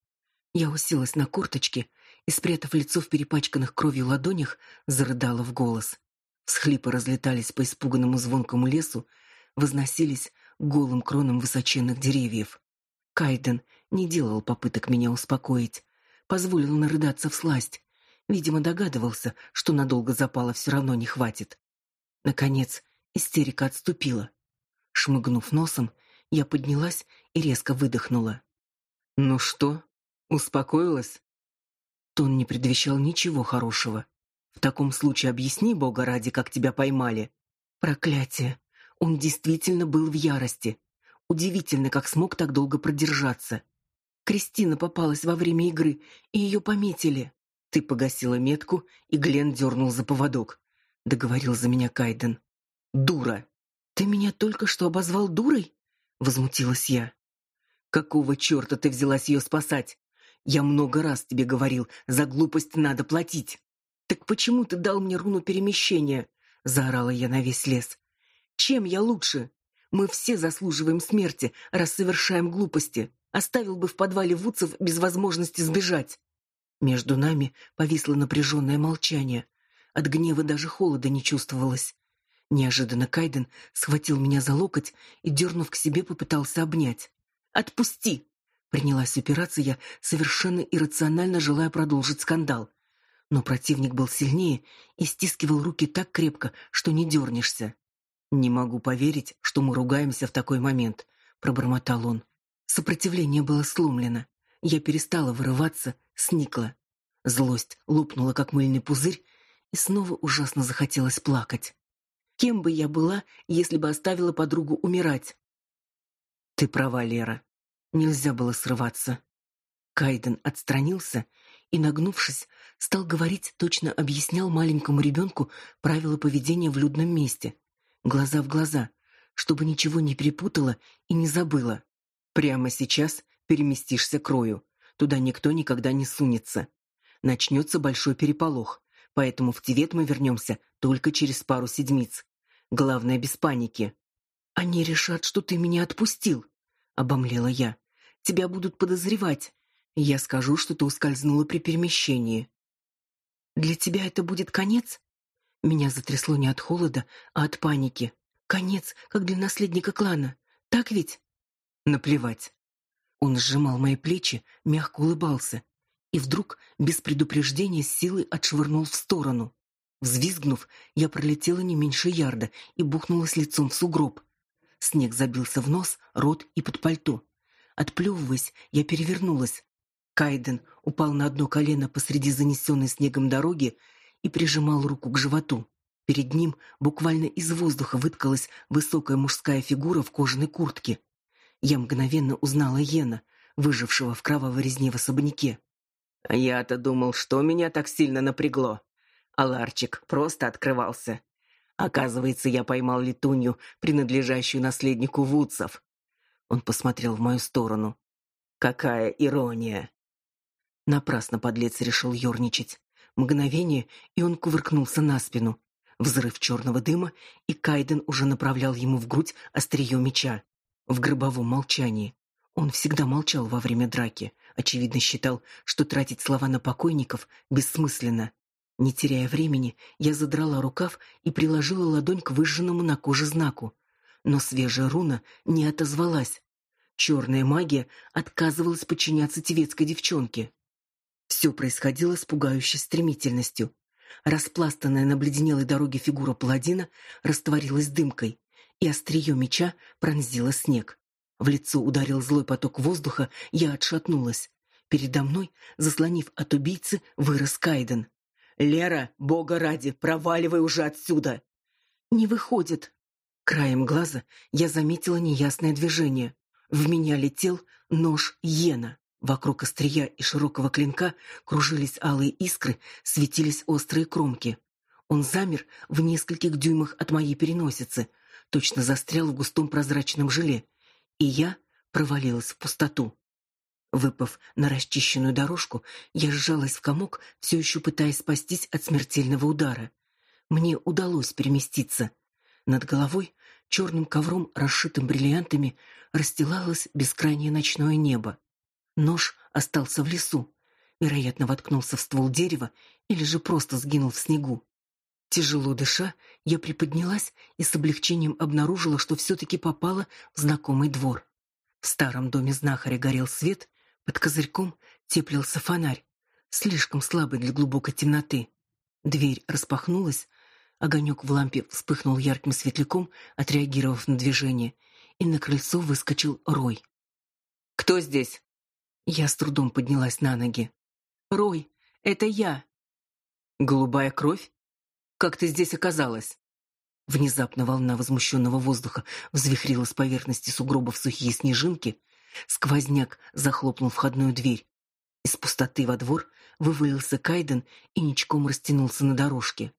Я уселась на корточки и, спрятав лицо в перепачканных кровью ладонях, зарыдала в голос. Всхлипы разлетались по испуганному звонкому лесу, возносились голым кронам высоченных деревьев. Кайден не делал попыток меня успокоить, позволил нарыдаться всласть. Видимо, догадывался, что надолго запала все равно не хватит. Наконец, истерика отступила. Шмыгнув носом, я поднялась и резко выдохнула. «Ну что, успокоилась?» Тон не предвещал ничего хорошего. «В таком случае объясни, Бога ради, как тебя поймали». Проклятие! Он действительно был в ярости. Удивительно, как смог так долго продержаться. Кристина попалась во время игры, и ее пометили. Ты погасила метку, и Глен дернул за поводок. Договорил за меня Кайден. Дура. Ты меня только что обозвал дурой? Возмутилась я. Какого черта ты взялась ее спасать? Я много раз тебе говорил, за глупость надо платить. Так почему ты дал мне руну перемещения? Заорала я на весь лес. Чем я лучше? Мы все заслуживаем смерти, раз совершаем глупости. Оставил бы в подвале Вудцев без возможности сбежать. Между нами повисло напряженное молчание. От гнева даже холода не чувствовалось. Неожиданно Кайден схватил меня за локоть и, дернув к себе, попытался обнять. «Отпусти!» Принялась упираться я, совершенно иррационально желая продолжить скандал. Но противник был сильнее и стискивал руки так крепко, что не дернешься. «Не могу поверить, что мы ругаемся в такой момент», — пробормотал он. Сопротивление было сломлено. Я перестала вырываться, сникла. Злость лопнула, как мыльный пузырь, и снова ужасно захотелось плакать. Кем бы я была, если бы оставила подругу умирать? Ты права, Лера. Нельзя было срываться. Кайден отстранился и, нагнувшись, стал говорить, точно объяснял маленькому ребенку правила поведения в людном месте глаза в глаза, чтобы ничего не перепутала и не забыла. Прямо сейчас переместишься к Рою. Туда никто никогда не сунется. Начнется большой переполох, поэтому в Тивет мы вернемся только через пару седмиц. Главное, без паники. Они решат, что ты меня отпустил, обомлела я. Тебя будут подозревать. Я скажу, что ты ускользнула при перемещении. Для тебя это будет конец? Меня затрясло не от холода, а от паники. Конец, как для наследника клана. Так ведь? Наплевать. Он сжимал мои плечи, мягко улыбался, и вдруг, без предупреждения, с силой отшвырнул в сторону. Взвизгнув, я пролетела не меньше ярда и бухнулась лицом в сугроб. Снег забился в нос, рот и под пальто. Отплевываясь, я перевернулась. Кайден упал на одно колено посреди занесенной снегом дороги и прижимал руку к животу. Перед ним буквально из воздуха выткалась высокая мужская фигура в кожаной куртке. Я мгновенно узнала Йена, выжившего в кровавой резне в особняке. «Я-то думал, что меня так сильно напрягло. А ларчик просто открывался. Оказывается, я поймал летунью, принадлежащую наследнику Вудсов». Он посмотрел в мою сторону. «Какая ирония!» Напрасно подлец решил ерничать. Мгновение, и он кувыркнулся на спину. Взрыв черного дыма, и Кайден уже направлял ему в грудь острие меча. В гробовом молчании. Он всегда молчал во время драки, очевидно считал, что тратить слова на покойников бессмысленно. Не теряя времени, я задрала рукав и приложила ладонь к выжженному на коже знаку. Но свежая руна не отозвалась. Черная магия отказывалась подчиняться тевецкой девчонке. Все происходило с пугающей стремительностью. Распластанная на обледенелой дороге фигура паладина растворилась дымкой, и острие меча пронзило снег. В лицо ударил злой поток воздуха, я отшатнулась. Передо мной, заслонив от убийцы, вырос Кайден. «Лера, бога ради, проваливай уже отсюда!» «Не выходит!» Краем глаза я заметила неясное движение. В меня летел нож Йена. Вокруг острия и широкого клинка кружились алые искры, светились острые кромки. Он замер в нескольких дюймах от моей переносицы, точно застрял в густом прозрачном желе, и я провалилась в пустоту. Выпав на расчищенную дорожку, я сжалась в комок, все еще пытаясь спастись от смертельного удара. Мне удалось переместиться. Над головой черным ковром, расшитым бриллиантами, расстилалось бескрайнее ночное небо. Нож остался в лесу, вероятно, воткнулся в ствол дерева или же просто сгинул в снегу. Тяжело дыша, я приподнялась и с облегчением обнаружила, что все-таки попала в знакомый двор. В старом доме знахаря горел свет, под козырьком теплился фонарь, слишком слабый для глубокой темноты. Дверь распахнулась, огонек в лампе вспыхнул ярким светляком, отреагировав на движение, и на крыльцо выскочил Рой. «Кто здесь?» Я с трудом поднялась на ноги. «Рой, это я!» «Голубая кровь? Как ты здесь оказалась?» Внезапно волна возмущенного воздуха взвихрила с поверхности сугробов сухие снежинки, сквозняк захлопнул входную дверь. Из пустоты во двор вывалился Кайден и ничком растянулся на дорожке.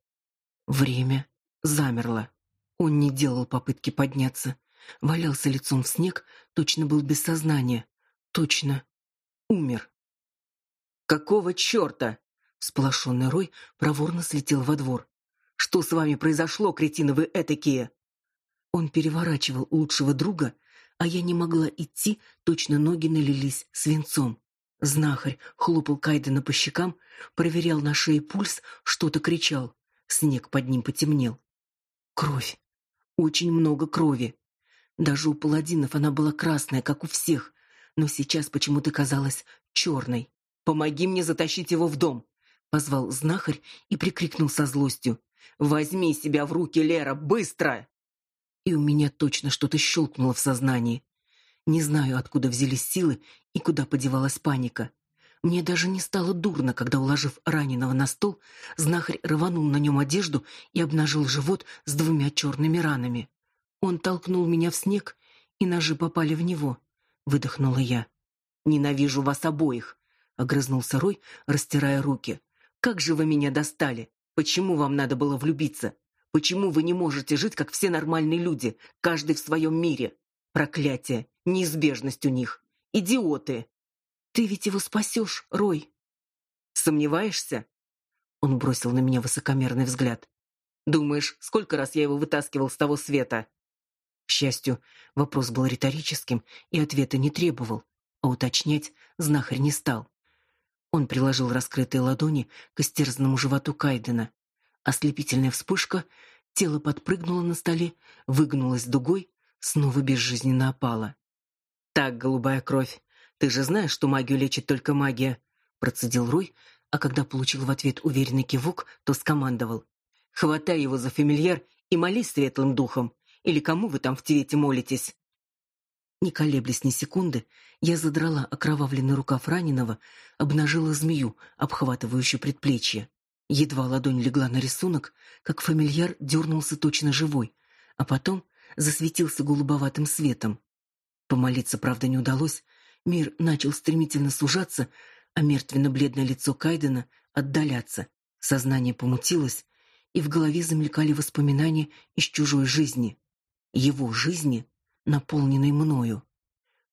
Время замерло. Он не делал попытки подняться, валялся лицом в снег, точно был без сознания. Точно умер. Какого черта? Сполошенный Рой проворно слетел во двор. Что с вами произошло, кретины вы этакие? Он переворачивал лучшего друга, а я не могла идти, точно ноги налились свинцом. Знахарь хлопал Кайдена по щекам, проверял на шее пульс, что-то кричал. Снег под ним потемнел. Кровь. Очень много крови. Даже у паладинов она была красная, как у всех, но сейчас почему-то казалась черной. «Помоги мне затащить его в дом!» — позвал знахарь и прикрикнул со злостью. «Возьми себя в руки, Лера, быстро!» И у меня точно что-то щелкнуло в сознании. Не знаю, откуда взялись силы и куда подевалась паника. Мне даже не стало дурно, когда, уложив раненого на стол, знахарь рванул на нем одежду и обнажил живот с двумя черными ранами. Он толкнул меня в снег, и ножи попали в него выдохнула я. Ненавижу вас обоих, огрызнулся Рой, растирая руки. Как же вы меня достали? Почему вам надо было влюбиться? Почему вы не можете жить как все нормальные люди, каждый в своем мире? Проклятие, неизбежность у них. Идиоты. Ты ведь его спасешь, Рой. Сомневаешься? Он бросил на меня высокомерный взгляд. Думаешь, сколько раз я его вытаскивал с того света? К счастью, вопрос был риторическим и ответа не требовал, а уточнять знахарь не стал. Он приложил раскрытые ладони к истерзанному животу Кайдена. Ослепительная вспышка, тело подпрыгнуло на столе, выгнулось дугой, снова безжизненно опало. «Так, голубая кровь, ты же знаешь, что магию лечит только магия», процедил Рой, а когда получил в ответ уверенный кивок, то скомандовал. «Хватай его за фамильяр и молись светлым духом. Или кому вы там в Тивете молитесь?» Не колеблясь ни секунды, я задрала окровавленный рукав раненого, обнажила змею, обхватывающую предплечье. Едва ладонь легла на рисунок, как фамильяр дернулся точно живой, а потом засветился голубоватым светом. Помолиться, правда, не удалось. Мир начал стремительно сужаться, а мертвенно-бледное лицо Кайдена отдаляться. Сознание помутилось, и в голове замелькали воспоминания из чужой жизни его жизни, наполненной мною.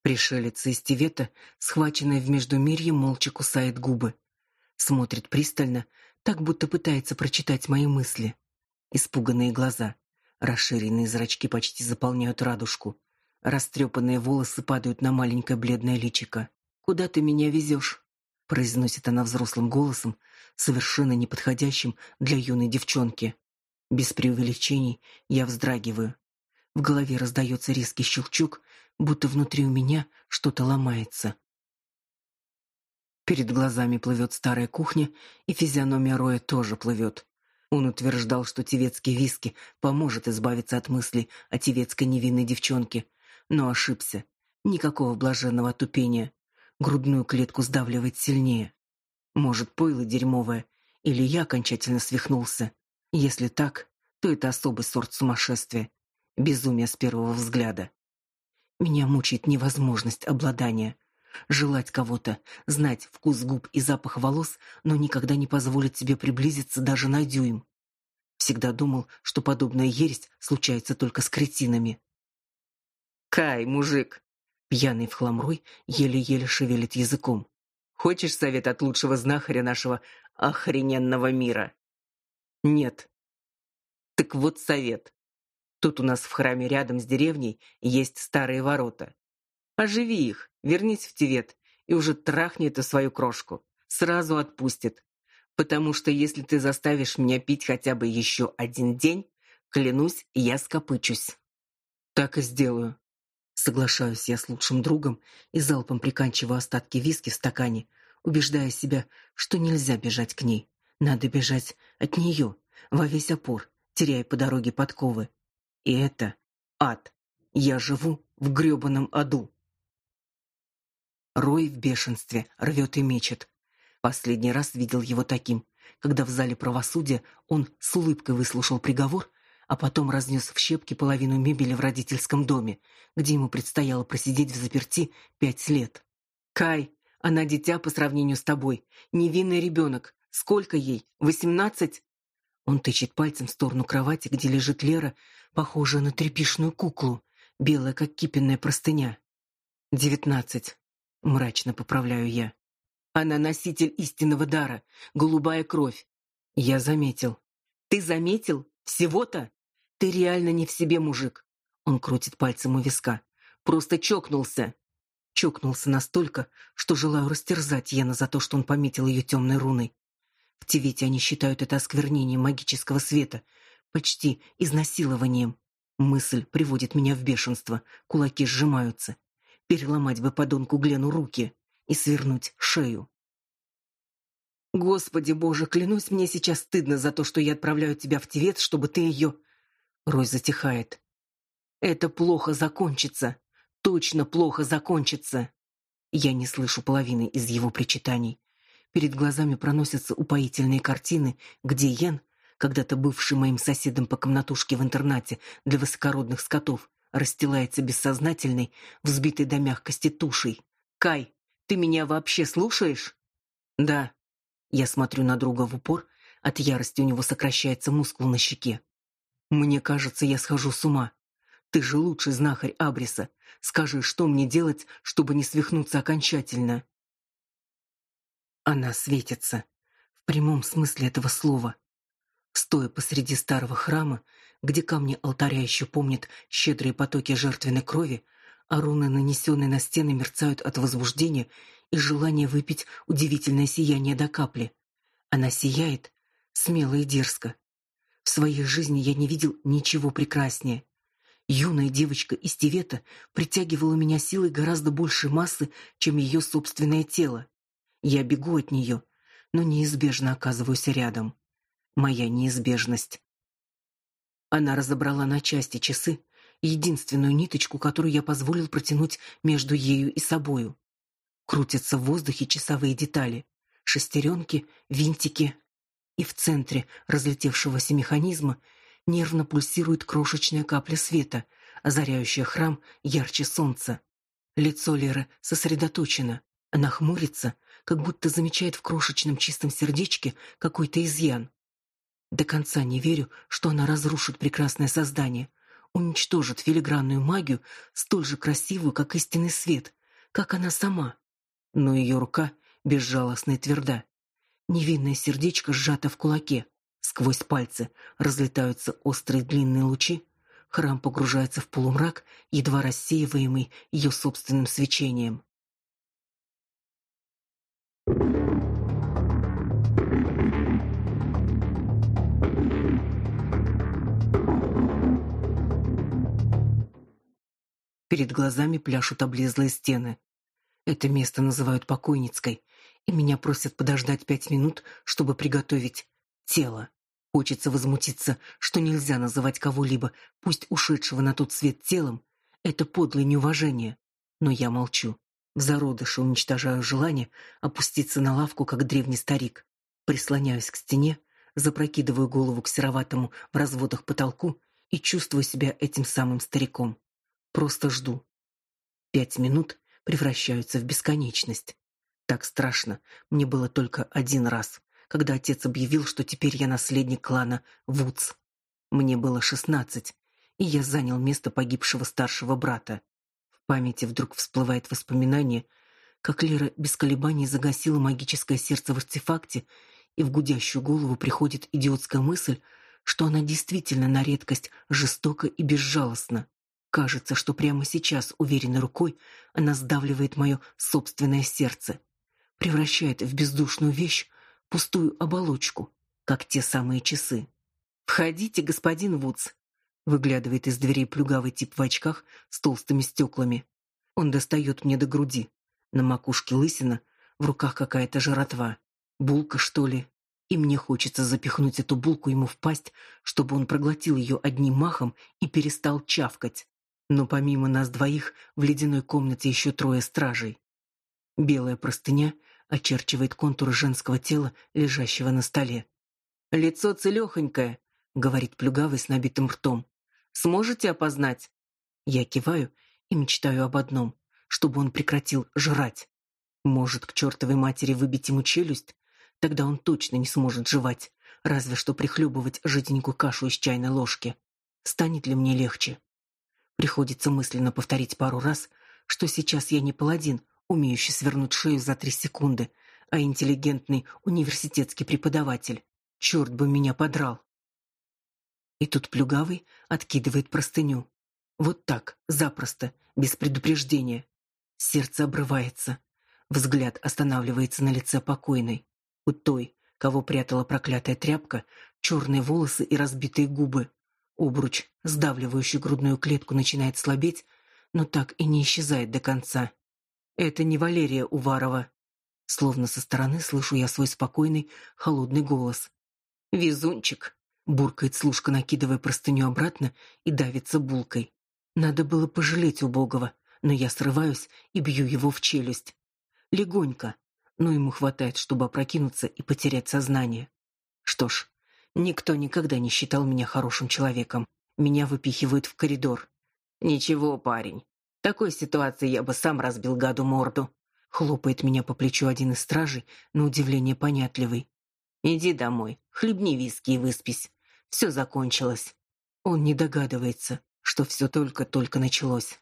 Пришелец из Тивета, схваченный в междумирье, молча кусает губы. Смотрит пристально, так будто пытается прочитать мои мысли. Испуганные глаза, расширенные зрачки почти заполняют радужку. Растрепанные волосы падают на маленькое бледное личико. «Куда ты меня везешь?» произносит она взрослым голосом, совершенно неподходящим для юной девчонки. Без преувеличений я вздрагиваю. В голове раздается резкий щелчок, будто внутри у меня что-то ломается. Перед глазами плывет старая кухня, и физиономия Роя тоже плывет. Он утверждал, что тевецкий виски поможет избавиться от мыслей о тевецкой невинной девчонке, но ошибся. Никакого блаженного отупения. Грудную клетку сдавливает сильнее. Может, пойло дерьмовое, или я окончательно свихнулся. Если так, то это особый сорт сумасшествия, Безумие с первого взгляда. Меня мучает невозможность обладания. Желать кого-то, знать вкус губ и запах волос, но никогда не позволить себе приблизиться даже на дюйм. Всегда думал, что подобная ересь случается только с кретинами. «Кай, мужик!» Пьяный в хламрой еле-еле шевелит языком. «Хочешь совет от лучшего знахаря нашего охрененного мира?» «Нет». «Так вот совет. Тут у нас в храме рядом с деревней есть старые ворота. Оживи их, вернись в Тивет и уже трахни эту свою крошку. Сразу отпустит. Потому что если ты заставишь меня пить хотя бы еще один день, клянусь, я скопычусь. Так и сделаю. Соглашаюсь я с лучшим другом и залпом приканчиваю остатки виски в стакане, убеждая себя, что нельзя бежать к ней. Надо бежать от нее, во весь опор, теряя по дороге подковы. И это ад. Я живу в грёбаном аду. Рой в бешенстве рвет и мечет. Последний раз видел его таким, когда в зале правосудия он с улыбкой выслушал приговор, а потом разнес в щепки половину мебели в родительском доме, где ему предстояло просидеть в заперти пять лет. «Кай, она дитя по сравнению с тобой. Невинный ребенок. Сколько ей? Восемнадцать?» Он тычет пальцем в сторону кровати, где лежит Лера, похожая на тряпичную куклу, белая, как кипенная простыня. «Девятнадцать мрачно поправляю я. Она носитель истинного дара, голубая кровь. Я заметил. Ты заметил? Всего-то? Ты реально не в себе, мужик. Он крутит пальцем у виска. Просто чокнулся. Чокнулся настолько, что желаю растерзать Йена за то, что он пометил ее темной руной. В Тивете они считают это осквернением магического света, почти изнасилованием. Мысль приводит меня в бешенство, кулаки сжимаются переломать бы подонку Глену руки и свернуть шею. Господи Боже, клянусь, мне сейчас стыдно за то, что я отправляю тебя в Тивет, чтобы ты ее...» Рой затихает. Это плохо закончится. Точно плохо закончится. Я не слышу половины из его причитаний. Перед глазами проносятся упоительные картины, где Йен, когда-то бывший моим соседом по комнатушке в интернате для высокородных скотов, расстилается бессознательной, взбитой до мягкости тушей. «Кай, ты меня вообще слушаешь?» «Да». Я смотрю на друга в упор, от ярости у него сокращается мускул на щеке. «Мне кажется, я схожу с ума. Ты же лучший знахарь Абриса. Скажи, что мне делать, чтобы не свихнуться окончательно?» Она светится. В прямом смысле этого слова. Стоя посреди старого храма, где камни алтаря еще помнят щедрые потоки жертвенной крови, а руны, нанесенные на стены, мерцают от возбуждения и желания выпить удивительное сияние до капли. Она сияет смело и дерзко. В своей жизни я не видел ничего прекраснее. Юная девочка из Тивета притягивала меня силой гораздо большей массы, чем ее собственное тело. Я бегу от нее, но неизбежно оказываюсь рядом. Моя неизбежность. Она разобрала на части часы, единственную ниточку, которую я позволил протянуть между ею и собою. Крутятся в воздухе часовые детали: шестеренки, винтики, и в центре разлетевшегося механизма нервно пульсирует крошечная капля света, озаряющая храм ярче солнца. Лицо Леры сосредоточено. Она хмурится, как будто замечает в крошечном чистом сердечке какой-то изъян. До конца не верю, что она разрушит прекрасное создание, уничтожит филигранную магию, столь же красивую, как истинный свет, как она сама. Но ее рука безжалостна и тверда. Невинное сердечко сжато в кулаке. Сквозь пальцы разлетаются острые длинные лучи. Храм погружается в полумрак, едва рассеиваемый ее собственным свечением. Перед глазами пляшут облезлые стены. Это место называют покойницкой, и меня просят подождать пять минут, чтобы приготовить тело. Хочется возмутиться, что нельзя называть кого-либо, пусть ушедшего на тот свет телом, это подлое неуважение. Но я молчу. В зародыше уничтожаю желание опуститься на лавку, как древний старик. Прислоняюсь к стене, запрокидываю голову к сероватому в разводах потолку и чувствую себя этим самым стариком. Просто жду. Пять минут превращаются в бесконечность. Так страшно мне было только один раз, когда отец объявил, что теперь я наследник клана Вудс. Мне было шестнадцать, и я занял место погибшего старшего брата. В памяти вдруг всплывает воспоминание, как Лера без колебаний загасила магическое сердце в артефакте, и в гудящую голову приходит идиотская мысль, что она действительно на редкость жестока и безжалостна. Кажется, что прямо сейчас, уверенной рукой, она сдавливает мое собственное сердце, превращает в бездушную вещь, пустую оболочку, как те самые часы. «Входите, господин Вудс», — выглядывает из дверей плюгавый тип в очках с толстыми стеклами. Он достает мне до груди. На макушке лысина, в руках какая-то жратва. Булка, что ли? И мне хочется запихнуть эту булку ему в пасть, чтобы он проглотил ее одним махом и перестал чавкать. Но помимо нас двоих в ледяной комнате еще трое стражей. Белая простыня очерчивает контуры женского тела, лежащего на столе. «Лицо целехонькое», — говорит плюгавый с набитым ртом. «Сможете опознать?» Я киваю и мечтаю об одном — чтобы он прекратил жрать. Может, к чертовой матери выбить ему челюсть? Тогда он точно не сможет жевать, разве что прихлебывать жиденькую кашу из чайной ложки. Станет ли мне легче? Приходится мысленно повторить пару раз, что сейчас я не паладин, умеющий свернуть шею за три секунды, а интеллигентный университетский преподаватель. Черт бы меня подрал. И тут плюгавый откидывает простыню. Вот так, запросто, без предупреждения. Сердце обрывается. Взгляд останавливается на лице покойной. У той, кого прятала проклятая тряпка, черные волосы и разбитые губы. Обруч, сдавливающий грудную клетку, начинает слабеть, но так и не исчезает до конца. Это не Валерия Уварова. Словно со стороны слышу я свой спокойный, холодный голос. «Везунчик!» — буркает служка, накидывая простыню обратно и давится булкой. Надо было пожалеть убогого, но я срываюсь и бью его в челюсть. Легонько, но ему хватает, чтобы опрокинуться и потерять сознание. Что ж, никто никогда не считал меня хорошим человеком. Меня выпихивают в коридор. «Ничего, парень, такой ситуации я бы сам разбил гаду морду. Хлопает меня по плечу один из стражей, на удивление понятливый. Иди домой, хлебни виски и выспись. Все закончилось. Он не догадывается, что все только-только началось.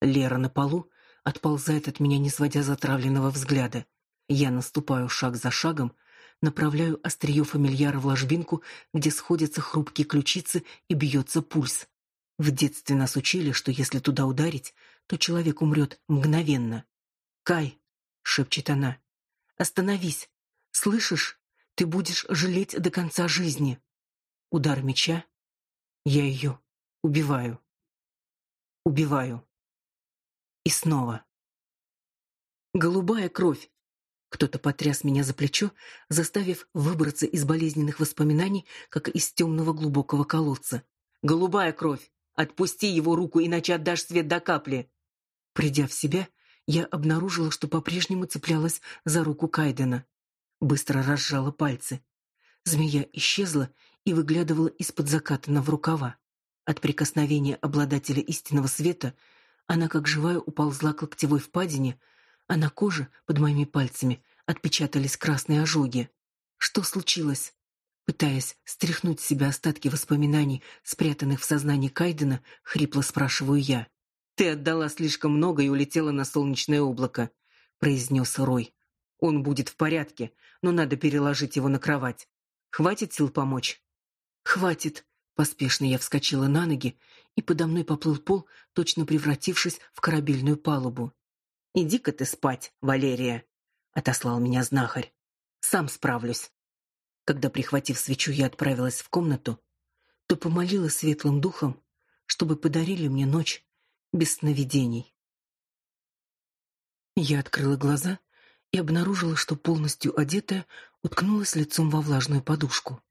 Лера на полу отползает от меня, не сводя затравленного взгляда. Я наступаю шаг за шагом, направляю острие фамильяра в ложбинку, где сходятся хрупкие ключицы и бьется пульс. В детстве нас учили, что если туда ударить, то человек умрет мгновенно. «Кай!» — шепчет она. «Остановись! Слышишь? Ты будешь жалеть до конца жизни!» Удар меча. Я ее убиваю. Убиваю. И снова. Голубая кровь. Кто-то потряс меня за плечо, заставив выбраться из болезненных воспоминаний, как из темного глубокого колодца. Голубая кровь. Отпусти его руку, иначе отдашь свет до капли. Придя в себя, я обнаружила, что по-прежнему цеплялась за руку Кайдена. Быстро разжала пальцы. Змея исчезла и выглядывала из-под закатанного рукава. От прикосновения обладателя истинного света она, как живая, уползла к впадине, а на коже под моими пальцами отпечатались красные ожоги. Что случилось? Пытаясь стряхнуть с себя остатки воспоминаний, спрятанных в сознании Кайдена, хрипло спрашиваю я. «Ты отдала слишком много и улетела на солнечное облако», — произнес Рой. «Он будет в порядке, но надо переложить его на кровать. Хватит сил помочь?» «Хватит!» Поспешно я вскочила на ноги, и подо мной поплыл пол, точно превратившись в корабельную палубу. «Иди-ка ты спать, Валерия!» — отослал меня знахарь. «Сам справлюсь». Когда, прихватив свечу, я отправилась в комнату, то помолила светлым духом, чтобы подарили мне ночь без сновидений. Я открыла глаза и обнаружила, что полностью одетая уткнулась лицом во влажную подушку.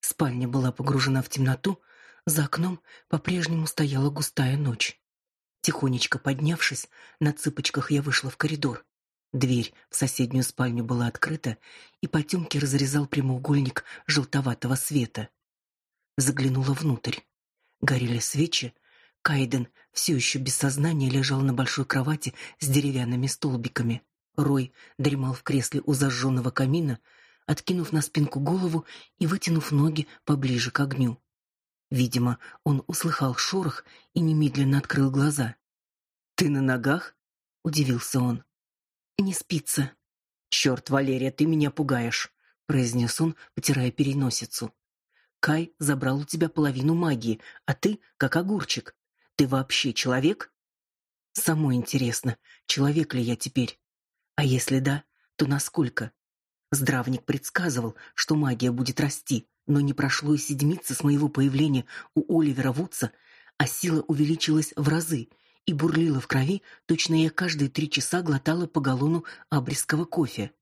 Спальня была погружена в темноту, за окном по-прежнему стояла густая ночь. Тихонечко поднявшись, на цыпочках я вышла в коридор. Дверь в соседнюю спальню была открыта, и потемки разрезал прямоугольник желтоватого света. Заглянула внутрь. Горели свечи, Кайден все еще без сознания лежал на большой кровати с деревянными столбиками. Рой дремал в кресле у зажженного камина, откинув на спинку голову и вытянув ноги поближе к огню. Видимо, он услыхал шорох и немедленно открыл глаза. «Ты на ногах?» — удивился он. «Не спится». «Черт, Валерия, ты меня пугаешь», — произнес он, потирая переносицу. «Кай забрал у тебя половину магии, а ты как огурчик. Ты вообще человек?» «Самое интересно, человек ли я теперь? А если да, то насколько? Здравник предсказывал, что магия будет расти, но не прошло и седмицы с моего появления у Оливера Вудса, а сила увеличилась в разы и бурлила в крови, точно я каждые три часа глотала по галлону абрисского кофе.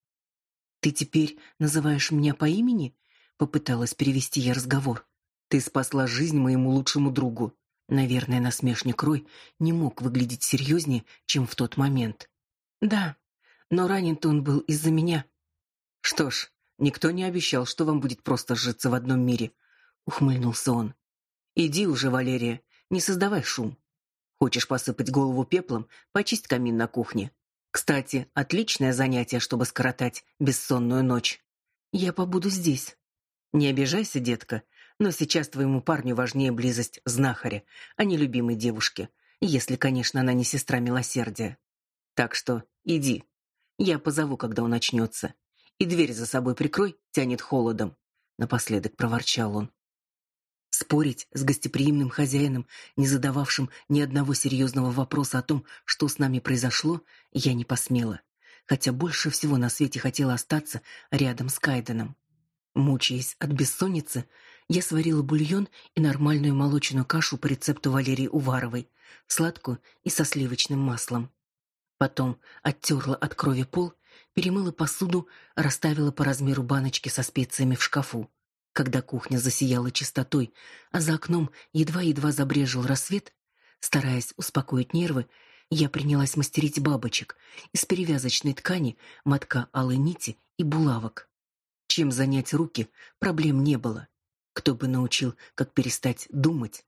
«Ты теперь называешь меня по имени?» — попыталась перевести я разговор. «Ты спасла жизнь моему лучшему другу». Наверное, насмешник Рой не мог выглядеть серьезнее, чем в тот момент. «Да, но ранен-то он был из-за меня. Что ж, никто не обещал, что вам будет просто житься в одном мире, ухмыльнулся он. Иди уже, Валерия, не создавай шум. Хочешь посыпать голову пеплом, почисть камин на кухне. Кстати, отличное занятие, чтобы скоротать бессонную ночь. Я побуду здесь. Не обижайся, детка, но сейчас твоему парню важнее близость знахаря, а не любимой девушки, если, конечно, она не сестра милосердия. Так что иди, я позову, когда он очнется. И дверь за собой прикрой, тянет холодом. Напоследок проворчал он. Спорить с гостеприимным хозяином, не задававшим ни одного серьезного вопроса о том, что с нами произошло, я не посмела, хотя больше всего на свете хотела остаться рядом с Кайденом. Мучаясь от бессонницы, я сварила бульон и нормальную молочную кашу по рецепту Валерии Уваровой, сладкую и со сливочным маслом. Потом оттерла от крови пол, перемыла посуду, расставила по размеру баночки со специями в шкафу. Когда кухня засияла чистотой, а за окном едва-едва забрежил рассвет, стараясь успокоить нервы, я принялась мастерить бабочек из перевязочной ткани, мотка алой нити и булавок. Чем занять руки, проблем не было. Кто бы научил, как перестать думать?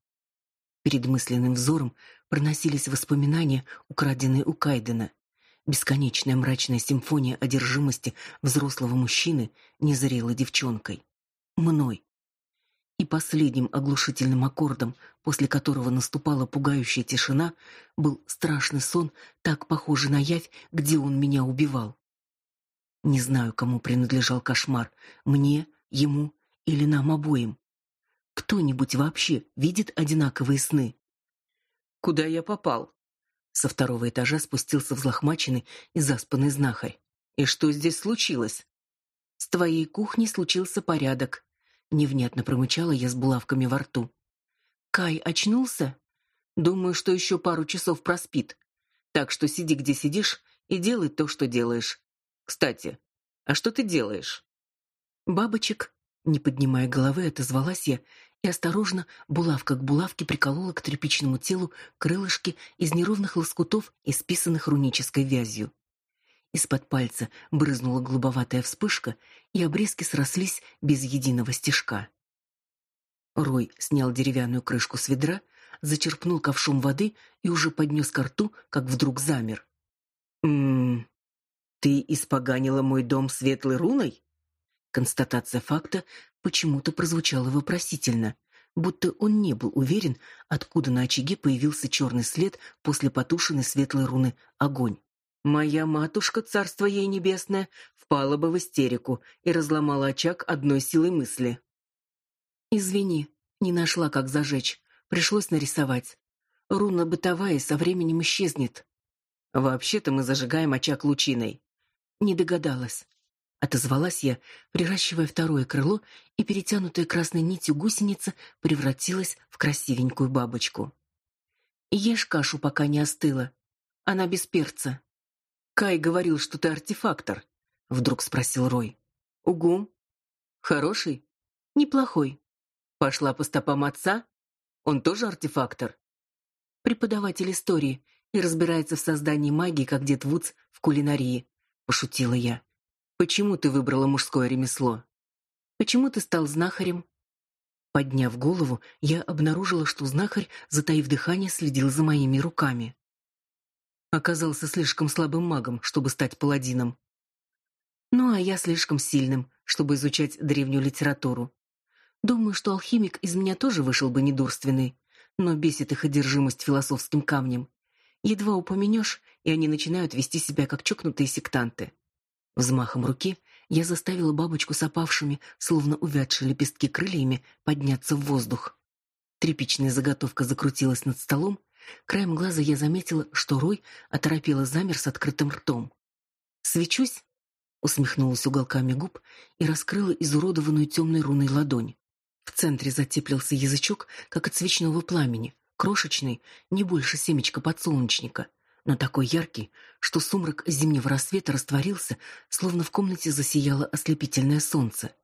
Перед мысленным взором проносились воспоминания, украденные у Кайдена. Бесконечная мрачная симфония одержимости взрослого мужчины незрелой девчонкой. Мной. И последним оглушительным аккордом, после которого наступала пугающая тишина, был страшный сон, так похожий на явь, где он меня убивал. Не знаю, кому принадлежал кошмар, мне, ему или нам обоим. Кто-нибудь вообще видит одинаковые сны? Куда я попал? Со второго этажа спустился взлохмаченный и заспанный знахарь. И что здесь случилось? С твоей кухни случился порядок, невнятно промычала я с булавками во рту. Кай очнулся? Думаю, что еще пару часов проспит. Так что сиди где сидишь и делай то, что делаешь. Кстати, а что ты делаешь? Бабочек, не поднимая головы, отозвалась я и осторожно, булавка к булавке, приколола к тряпичному телу крылышки из неровных лоскутов, исписанных рунической вязью. Из-под пальца брызнула голубоватая вспышка, и обрезки срослись без единого стежка. Рой снял деревянную крышку с ведра, зачерпнул ковшом воды и уже поднес ко рту, как вдруг замер. «М-м, ты испоганила мой дом светлой руной?» Констатация факта почему-то прозвучала вопросительно, будто он не был уверен, откуда на очаге появился черный след после потушенной светлой руны огонь. Моя матушка, царство ей небесное, впала бы в истерику и разломала очаг одной силой мысли. Извини, не нашла, как зажечь. Пришлось нарисовать. Руна бытовая со временем исчезнет. Вообще-то мы зажигаем очаг лучиной. Не догадалась. Отозвалась я, приращивая второе крыло, и перетянутая красной нитью гусеница превратилась в красивенькую бабочку. Ешь кашу, пока не остыла. Она без перца. Кай говорил, что ты артефактор, вдруг спросил Рой. Угу. Хороший? Неплохой. Пошла по стопам отца? Он тоже артефактор. Преподаватель истории и разбирается в создании магии, как дед Вудс в кулинарии, пошутила я. Почему ты выбрала мужское ремесло? Почему ты стал знахарем? Подняв голову, я обнаружила, что знахарь, затаив дыхание, следил за моими руками. Оказался слишком слабым магом, чтобы стать паладином. Ну, а я слишком сильным, чтобы изучать древнюю литературу. Думаю, что алхимик из меня тоже вышел бы недурственный, но бесит их одержимость философским камнем. Едва упомянешь, и они начинают вести себя как чокнутые сектанты. Взмахом руки я заставила бабочку с опавшими, словно увядшие лепестки крыльями, подняться в воздух. Тряпичная заготовка закрутилась над столом. Краем глаза я заметила, что Рой оторопело замер с открытым ртом. «Свечусь?» — усмехнулась уголками губ и раскрыла изуродованную темной руной ладонь. В центре затеплился язычок, как от свечного пламени, крошечный, не больше семечка подсолнечника — но такой яркий, что сумрак зимнего рассвета растворился, словно в комнате засияло ослепительное солнце.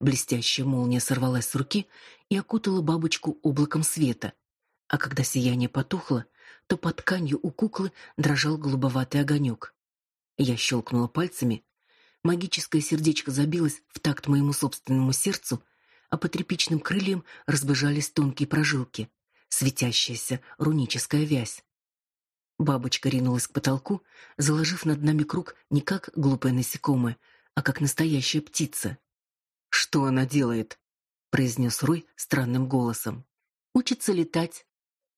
Блестящая молния сорвалась с руки и окутала бабочку облаком света, а когда сияние потухло, то под тканью у куклы дрожал голубоватый огонек. Я щелкнула пальцами, магическое сердечко забилось в такт моему собственному сердцу, а по тряпичным крыльям разбежались тонкие прожилки, светящаяся руническая вязь. Бабочка ринулась к потолку, заложив над нами круг не как глупое насекомое, а как настоящая птица. «Что она делает?» — произнес Рой странным голосом. «Учится летать.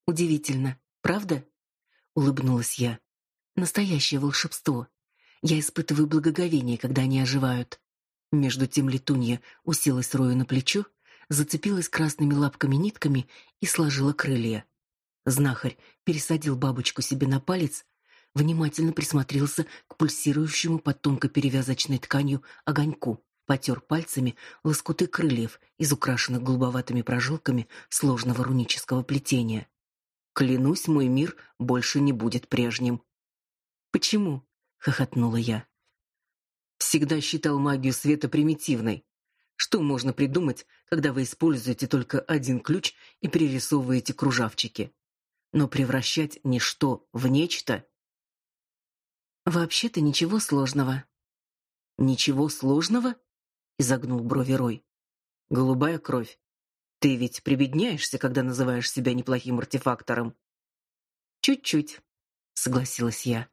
Удивительно, правда?» — улыбнулась я. «Настоящее волшебство. Я испытываю благоговение, когда они оживают». Между тем летунья уселась Рою на плечо, зацепилась красными лапками-нитками и сложила крылья. Знахарь пересадил бабочку себе на палец, внимательно присмотрелся к пульсирующему под тонко перевязочной тканью огоньку, потер пальцами лоскуты крыльев из украшенных голубоватыми прожилками сложного рунического плетения. Клянусь, мой мир больше не будет прежним. Почему? хохотнула я. Всегда считал магию света примитивной. Что можно придумать, когда вы используете только один ключ и перерисовываете кружавчики? Но превращать ничто в нечто Вообще-то ничего сложного. Ничего сложного? изогнул брови Рой. Голубая кровь. Ты ведь прибедняешься, когда называешь себя неплохим артефактором. Чуть-чуть, согласилась я.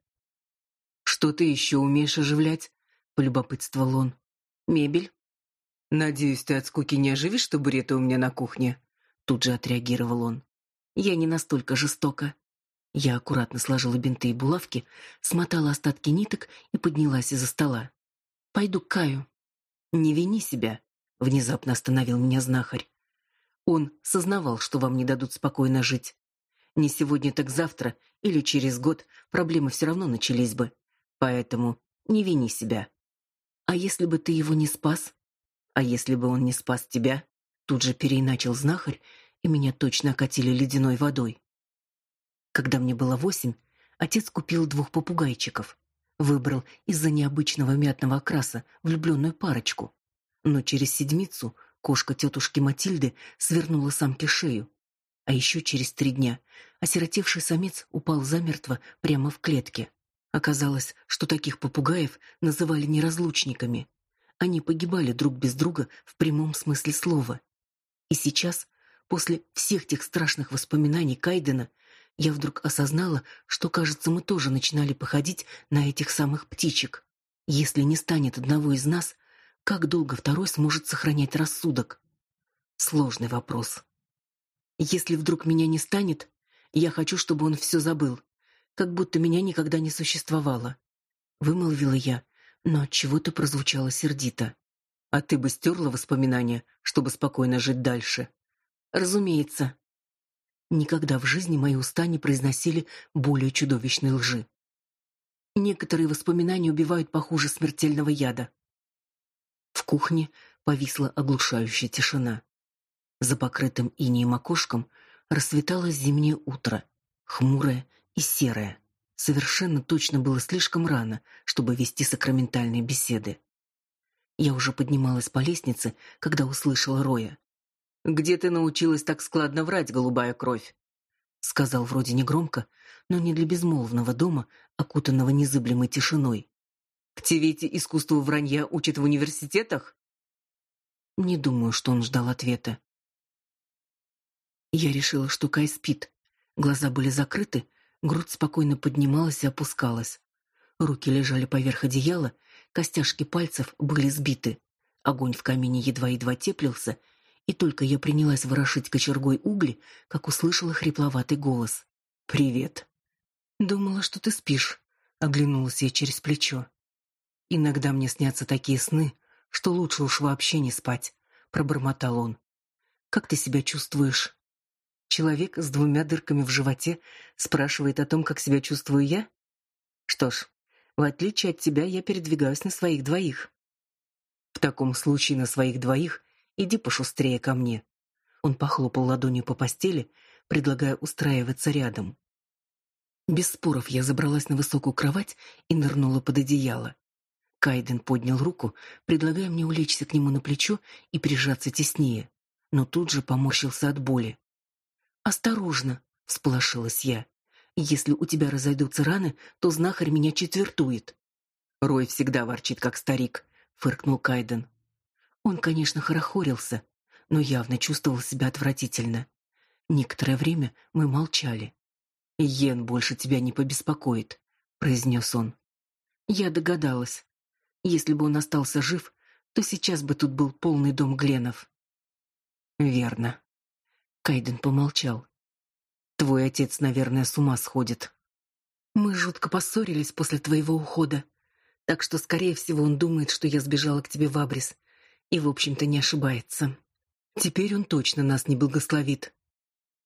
Что ты еще умеешь оживлять? полюбопытствовал он. Мебель. Надеюсь, ты от скуки не оживишь табуреты у меня на кухне, тут же отреагировал он. Я не настолько жестока. Я аккуратно сложила бинты и булавки, смотала остатки ниток и поднялась из-за стола. Пойду к Каю. Не вини себя, внезапно остановил меня знахарь. Он сознавал, что вам не дадут спокойно жить. Не сегодня, так завтра или через год проблемы все равно начались бы. Поэтому не вини себя. А если бы ты его не спас? А если бы он не спас тебя? Тут же переиначил знахарь и меня точно окатили ледяной водой. Когда мне было восемь, отец купил двух попугайчиков. Выбрал из-за необычного мятного окраса влюбленную парочку. Но через седмицу кошка тетушки Матильды свернула самке шею. А еще через три дня осиротевший самец упал замертво прямо в клетке. Оказалось, что таких попугаев называли неразлучниками. Они погибали друг без друга в прямом смысле слова. И сейчас После всех тех страшных воспоминаний Кайдена я вдруг осознала, что, кажется, мы тоже начинали походить на этих самых птичек. Если не станет одного из нас, как долго второй сможет сохранять рассудок? Сложный вопрос. Если вдруг меня не станет, я хочу, чтобы он все забыл, как будто меня никогда не существовало. Вымолвила я, но от чего-то прозвучало сердито. А ты бы стерла воспоминания, чтобы спокойно жить дальше. Разумеется. Никогда в жизни мои уста не произносили более чудовищной лжи. Некоторые воспоминания убивают похуже смертельного яда. В кухне повисла оглушающая тишина. За покрытым инеем окошком расцветало зимнее утро, хмурое и серое. Совершенно точно было слишком рано, чтобы вести сакраментальные беседы. Я уже поднималась по лестнице, когда услышала Роя. Где ты научилась так складно врать, голубая кровь? сказал вроде негромко, но не для безмолвного дома, окутанного незыблемой тишиной. К тебе искусству вранья учат в университетах? Не думаю, что он ждал ответа. Я решила, что Кай спит. Глаза были закрыты, грудь спокойно поднималась и опускалась. Руки лежали поверх одеяла, костяшки пальцев были сбиты. Огонь в камине едва-едва теплился, и только я принялась ворошить кочергой угли, как услышала хрипловатый голос. «Привет». «Думала, что ты спишь», — оглянулась я через плечо. «Иногда мне снятся такие сны, что лучше уж вообще не спать», — пробормотал он. «Как ты себя чувствуешь?» Человек с двумя дырками в животе спрашивает о том, как себя чувствую я? Что ж, в отличие от тебя, я передвигаюсь на своих двоих. В таком случае на своих двоих иди пошустрее ко мне. Он похлопал ладонью по постели, предлагая устраиваться рядом. Без споров я забралась на высокую кровать и нырнула под одеяло. Кайден поднял руку, предлагая мне улечься к нему на плечо и прижаться теснее, но тут же поморщился от боли. «Осторожно!» — всполошилась я. Если у тебя разойдутся раны, то знахарь меня четвертует. Рой всегда ворчит, как старик, фыркнул Кайден. Он, конечно, хорохорился, но явно чувствовал себя отвратительно. Некоторое время мы молчали. Йен больше тебя не побеспокоит, произнес он. Я догадалась. Если бы он остался жив, то сейчас бы тут был полный дом Гленов. Верно. Кайден помолчал. Твой отец, наверное, с ума сходит. Мы жутко поссорились после твоего ухода, так что, скорее всего, он думает, что я сбежала к тебе в Абрис, и, в общем-то, не ошибается. Теперь он точно нас не благословит.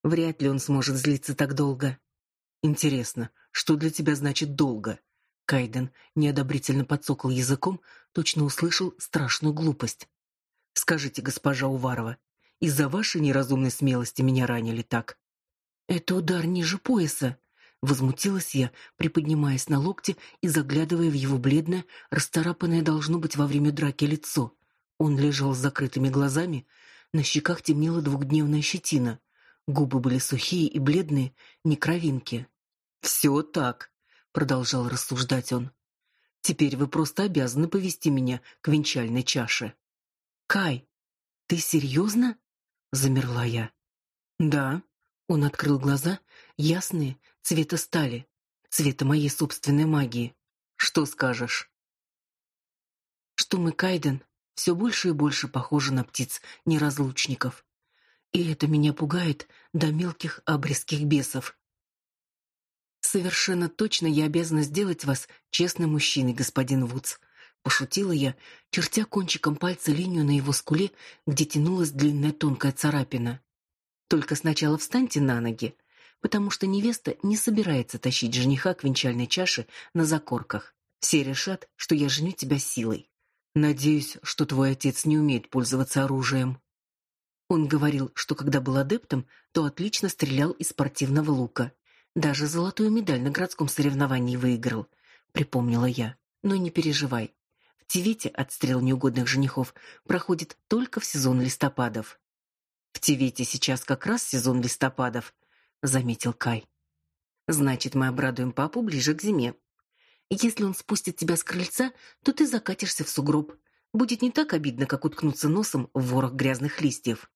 Вряд ли он сможет злиться так долго. Интересно, что для тебя значит долго? Кайден неодобрительно подсокал языком, точно услышал страшную глупость. Скажите, госпожа Уварова, из-за вашей неразумной смелости меня ранили так. Это удар ниже пояса, возмутилась я, приподнимаясь на локте и заглядывая в его бледное, расцарапанное должно быть во время драки лицо. Он лежал с закрытыми глазами, на щеках темнела двухдневная щетина, губы были сухие и бледные, не кровинки. «Все так, продолжал рассуждать он. Теперь вы просто обязаны повести меня к венчальной чаше. Кай, ты серьезно?» замерла я. Да, он открыл глаза, ясные, цвета стали, цвета моей собственной магии. Что скажешь? Что мы, Кайден, все больше и больше похожи на птиц неразлучников. И это меня пугает до мелких абрисских бесов. Совершенно точно я обязана сделать вас честным мужчиной, господин Вудс, пошутила я, чертя кончиком пальца линию на его скуле, где тянулась длинная тонкая царапина. Только сначала встаньте на ноги, потому что невеста не собирается тащить жениха к венчальной чаше на закорках. Все решат, что я женю тебя силой. Надеюсь, что твой отец не умеет пользоваться оружием. Он говорил, что когда был адептом, то отлично стрелял из спортивного лука. Даже золотую медаль на городском соревновании выиграл, припомнила я. Но не переживай. В Тивете отстрел неугодных женихов проходит только в сезон листопадов. В Тивете сейчас как раз сезон листопадов, заметил Кай. Значит, мы обрадуем папу ближе к зиме. Если он спустит тебя с крыльца, то ты закатишься в сугроб. Будет не так обидно, как уткнуться носом в ворох грязных листьев.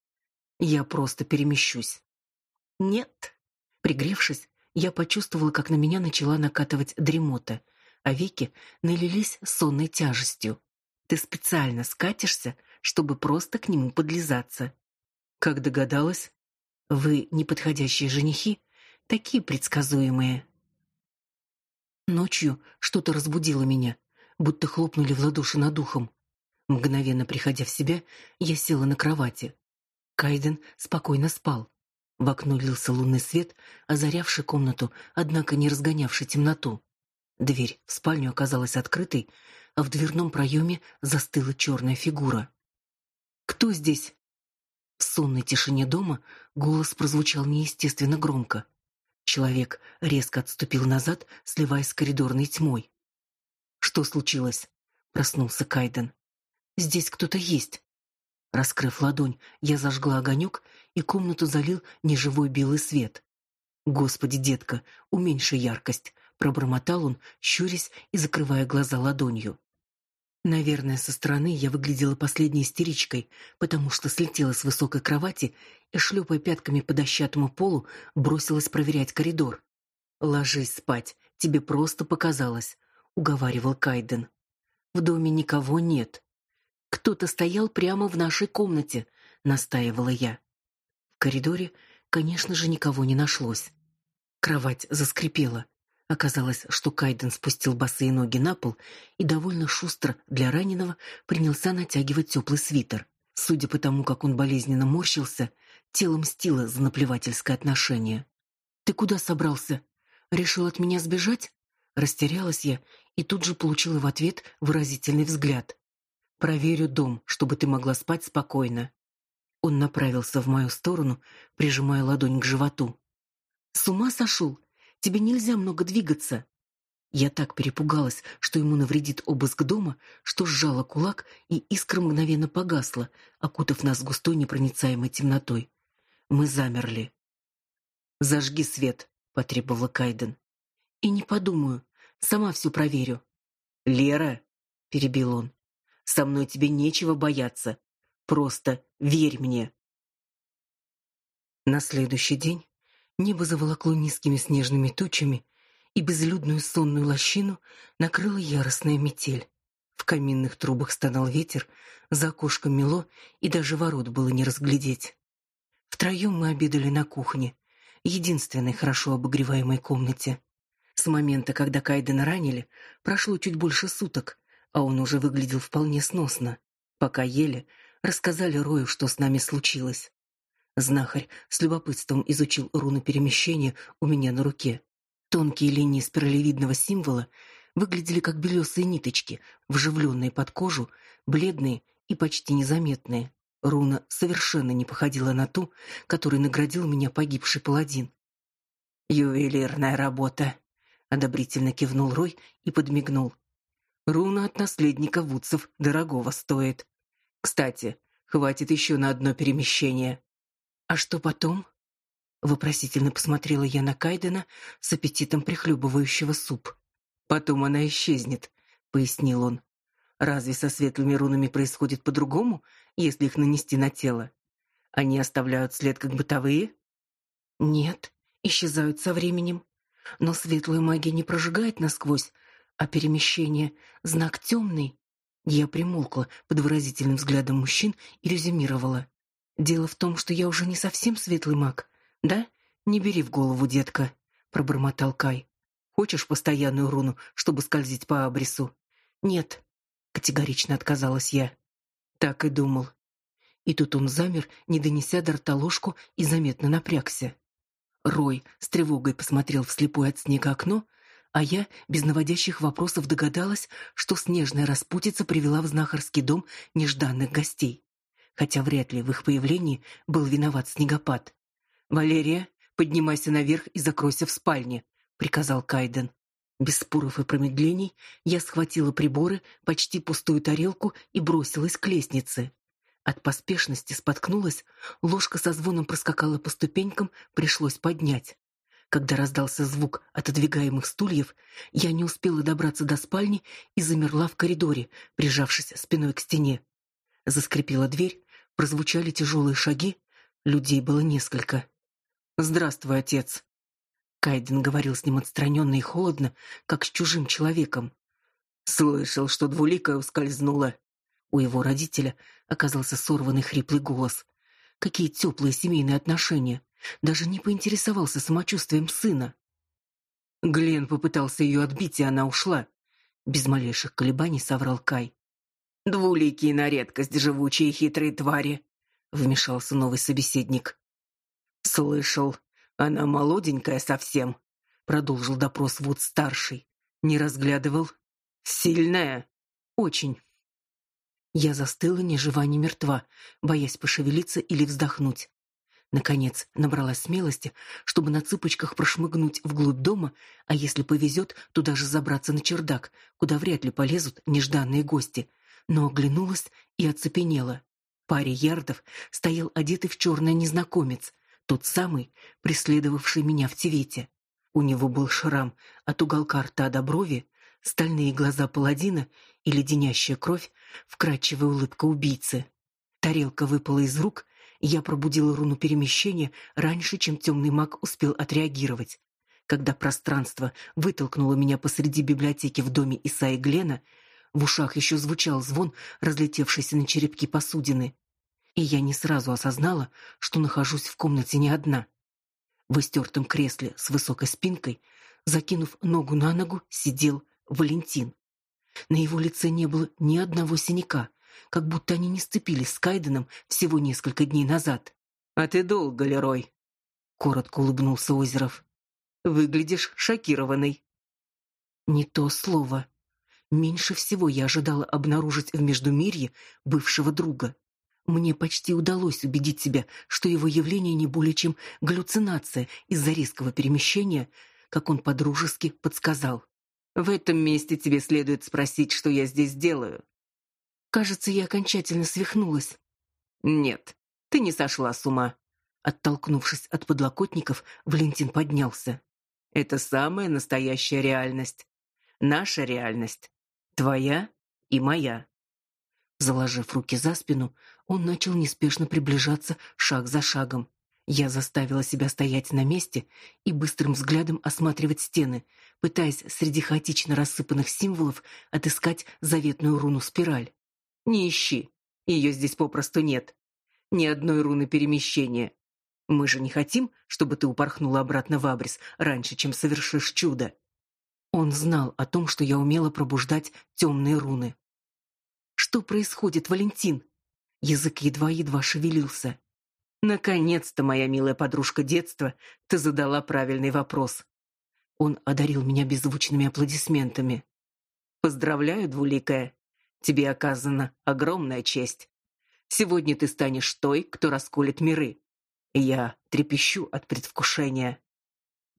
Я просто перемещусь. Нет. Пригревшись, я почувствовала, как на меня начала накатывать дремота, а веки налились сонной тяжестью. Ты специально скатишься, чтобы просто к нему подлизаться. Как догадалась? Вы неподходящие женихи, такие предсказуемые. Ночью что-то разбудило меня, будто хлопнули в ладоши над духом. Мгновенно приходя в себя, я села на кровати. Кайден спокойно спал. В окно лился лунный свет, озарявший комнату, однако не разгонявший темноту. Дверь в спальню оказалась открытой, а в дверном проеме застыла черная фигура. «Кто здесь?» В сонной тишине дома голос прозвучал неестественно громко. Человек резко отступил назад, сливаясь с коридорной тьмой. Что случилось? проснулся Кайден. Здесь кто-то есть. Раскрыв ладонь, я зажгла огонек, и комнату залил неживой белый свет. Господи, детка, уменьши яркость, пробормотал он, щурясь и закрывая глаза ладонью. Наверное, со стороны я выглядела последней истеричкой, потому что слетела с высокой кровати и, шлепая пятками по дощатому полу, бросилась проверять коридор. «Ложись спать, тебе просто показалось», — уговаривал Кайден. «В доме никого нет. Кто-то стоял прямо в нашей комнате», — настаивала я. В коридоре, конечно же, никого не нашлось. Кровать заскрипела. Оказалось, что Кайден спустил босые ноги на пол и довольно шустро для раненого принялся натягивать теплый свитер. Судя по тому, как он болезненно морщился, тело мстило за наплевательское отношение. «Ты куда собрался? Решил от меня сбежать?» Растерялась я и тут же получила в ответ выразительный взгляд. «Проверю дом, чтобы ты могла спать спокойно». Он направился в мою сторону, прижимая ладонь к животу. «С ума сошел? Тебе нельзя много двигаться. Я так перепугалась, что ему навредит обыск дома, что сжала кулак, и искра мгновенно погасла, окутав нас густой непроницаемой темнотой. Мы замерли. «Зажги свет», — потребовала Кайден. «И не подумаю. Сама все проверю». «Лера», — перебил он, — «со мной тебе нечего бояться. Просто верь мне». На следующий день Небо заволокло низкими снежными тучами, и безлюдную сонную лощину накрыла яростная метель. В каминных трубах стонал ветер, за окошком мело, и даже ворот было не разглядеть. Втроем мы обедали на кухне, единственной хорошо обогреваемой комнате. С момента, когда Кайдена ранили, прошло чуть больше суток, а он уже выглядел вполне сносно. Пока ели, рассказали Рою, что с нами случилось. Знахарь с любопытством изучил руну перемещения у меня на руке. Тонкие линии спиралевидного символа выглядели как белесые ниточки, вживленные под кожу, бледные и почти незаметные. Руна совершенно не походила на ту, которой наградил меня погибший паладин. «Ювелирная работа», — одобрительно кивнул Рой и подмигнул. «Руна от наследника Вудсов дорогого стоит. Кстати, хватит еще на одно перемещение». А что потом? Вопросительно посмотрела я на Кайдена с аппетитом прихлебывающего суп. Потом она исчезнет, пояснил он. Разве со светлыми рунами происходит по-другому, если их нанести на тело? Они оставляют след как бытовые? Нет, исчезают со временем. Но светлая магия не прожигает насквозь, а перемещение знак темный. Я примолкла под выразительным взглядом мужчин и резюмировала: Дело в том, что я уже не совсем светлый маг, да? Не бери в голову, детка, пробормотал Кай. Хочешь постоянную руну, чтобы скользить по абрису? Нет, категорично отказалась я. Так и думал. И тут он замер, не донеся до рта ложку, и заметно напрягся. Рой с тревогой посмотрел в слепое от снега окно, а я без наводящих вопросов догадалась, что снежная распутица привела в знахарский дом нежданных гостей хотя вряд ли в их появлении был виноват снегопад. «Валерия, поднимайся наверх и закройся в спальне», — приказал Кайден. Без споров и промедлений я схватила приборы, почти пустую тарелку и бросилась к лестнице. От поспешности споткнулась, ложка со звоном проскакала по ступенькам, пришлось поднять. Когда раздался звук отодвигаемых стульев, я не успела добраться до спальни и замерла в коридоре, прижавшись спиной к стене. Заскрипела дверь, Прозвучали тяжелые шаги, людей было несколько. «Здравствуй, отец!» Кайден говорил с ним отстраненно и холодно, как с чужим человеком. «Слышал, что двуликая ускользнула». У его родителя оказался сорванный хриплый голос. Какие теплые семейные отношения. Даже не поинтересовался самочувствием сына. Глен попытался ее отбить, и она ушла. Без малейших колебаний соврал Кай. Двуликие на редкость живучие хитрые твари, вмешался новый собеседник. Слышал, она молоденькая совсем, продолжил допрос Вуд старший. Не разглядывал. Сильная, очень. Я застыла ни жива, ни мертва, боясь пошевелиться или вздохнуть. Наконец, набралась смелости, чтобы на цыпочках прошмыгнуть вглубь дома, а если повезет, то даже забраться на чердак, куда вряд ли полезут нежданные гости, но оглянулась и оцепенела. В паре ярдов стоял одетый в черное незнакомец, тот самый, преследовавший меня в Тивете. У него был шрам от уголка рта до брови, стальные глаза паладина и леденящая кровь, вкрадчивая улыбка убийцы. Тарелка выпала из рук, и я пробудила руну перемещения раньше, чем темный маг успел отреагировать. Когда пространство вытолкнуло меня посреди библиотеки в доме Исаи Глена, в ушах еще звучал звон разлетевшейся на черепки посудины. И я не сразу осознала, что нахожусь в комнате не одна. В истертом кресле с высокой спинкой, закинув ногу на ногу, сидел Валентин. На его лице не было ни одного синяка, как будто они не сцепились с Кайденом всего несколько дней назад. «А ты долго, Лерой?» — коротко улыбнулся Озеров. «Выглядишь шокированной». «Не то слово. Меньше всего я ожидала обнаружить в Междумирье бывшего друга. Мне почти удалось убедить себя, что его явление не более чем галлюцинация из-за резкого перемещения, как он подружески подсказал. В этом месте тебе следует спросить, что я здесь делаю. Кажется, я окончательно свихнулась. Нет, ты не сошла с ума. Оттолкнувшись от подлокотников, Валентин поднялся. Это самая настоящая реальность. Наша реальность. Твоя и моя. Заложив руки за спину, он начал неспешно приближаться шаг за шагом. Я заставила себя стоять на месте и быстрым взглядом осматривать стены, пытаясь среди хаотично рассыпанных символов отыскать заветную руну спираль. Не ищи. Ее здесь попросту нет. Ни одной руны перемещения. Мы же не хотим, чтобы ты упорхнула обратно в Абрис раньше, чем совершишь чудо. Он знал о том, что я умела пробуждать темные руны. Что происходит, Валентин? Язык едва-едва шевелился. Наконец-то, моя милая подружка детства, ты задала правильный вопрос. Он одарил меня беззвучными аплодисментами. Поздравляю, двуликая. Тебе оказана огромная честь. Сегодня ты станешь той, кто расколет миры. Я трепещу от предвкушения.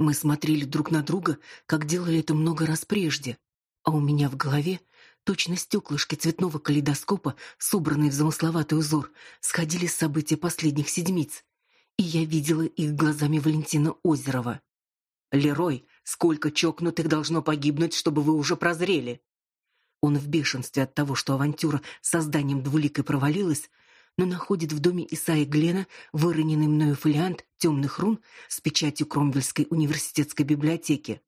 Мы смотрели друг на друга, как делали это много раз прежде, а у меня в голове точно стеклышки цветного калейдоскопа, собранные в замысловатый узор, сходили с событий последних седмиц, и я видела их глазами Валентина Озерова. Лерой, сколько чокнутых должно погибнуть, чтобы вы уже прозрели? Он в бешенстве от того, что авантюра с созданием двуликой провалилась, но находит в доме Исаи Глена выроненный мною фолиант темных рун с печатью Кромвельской университетской библиотеки.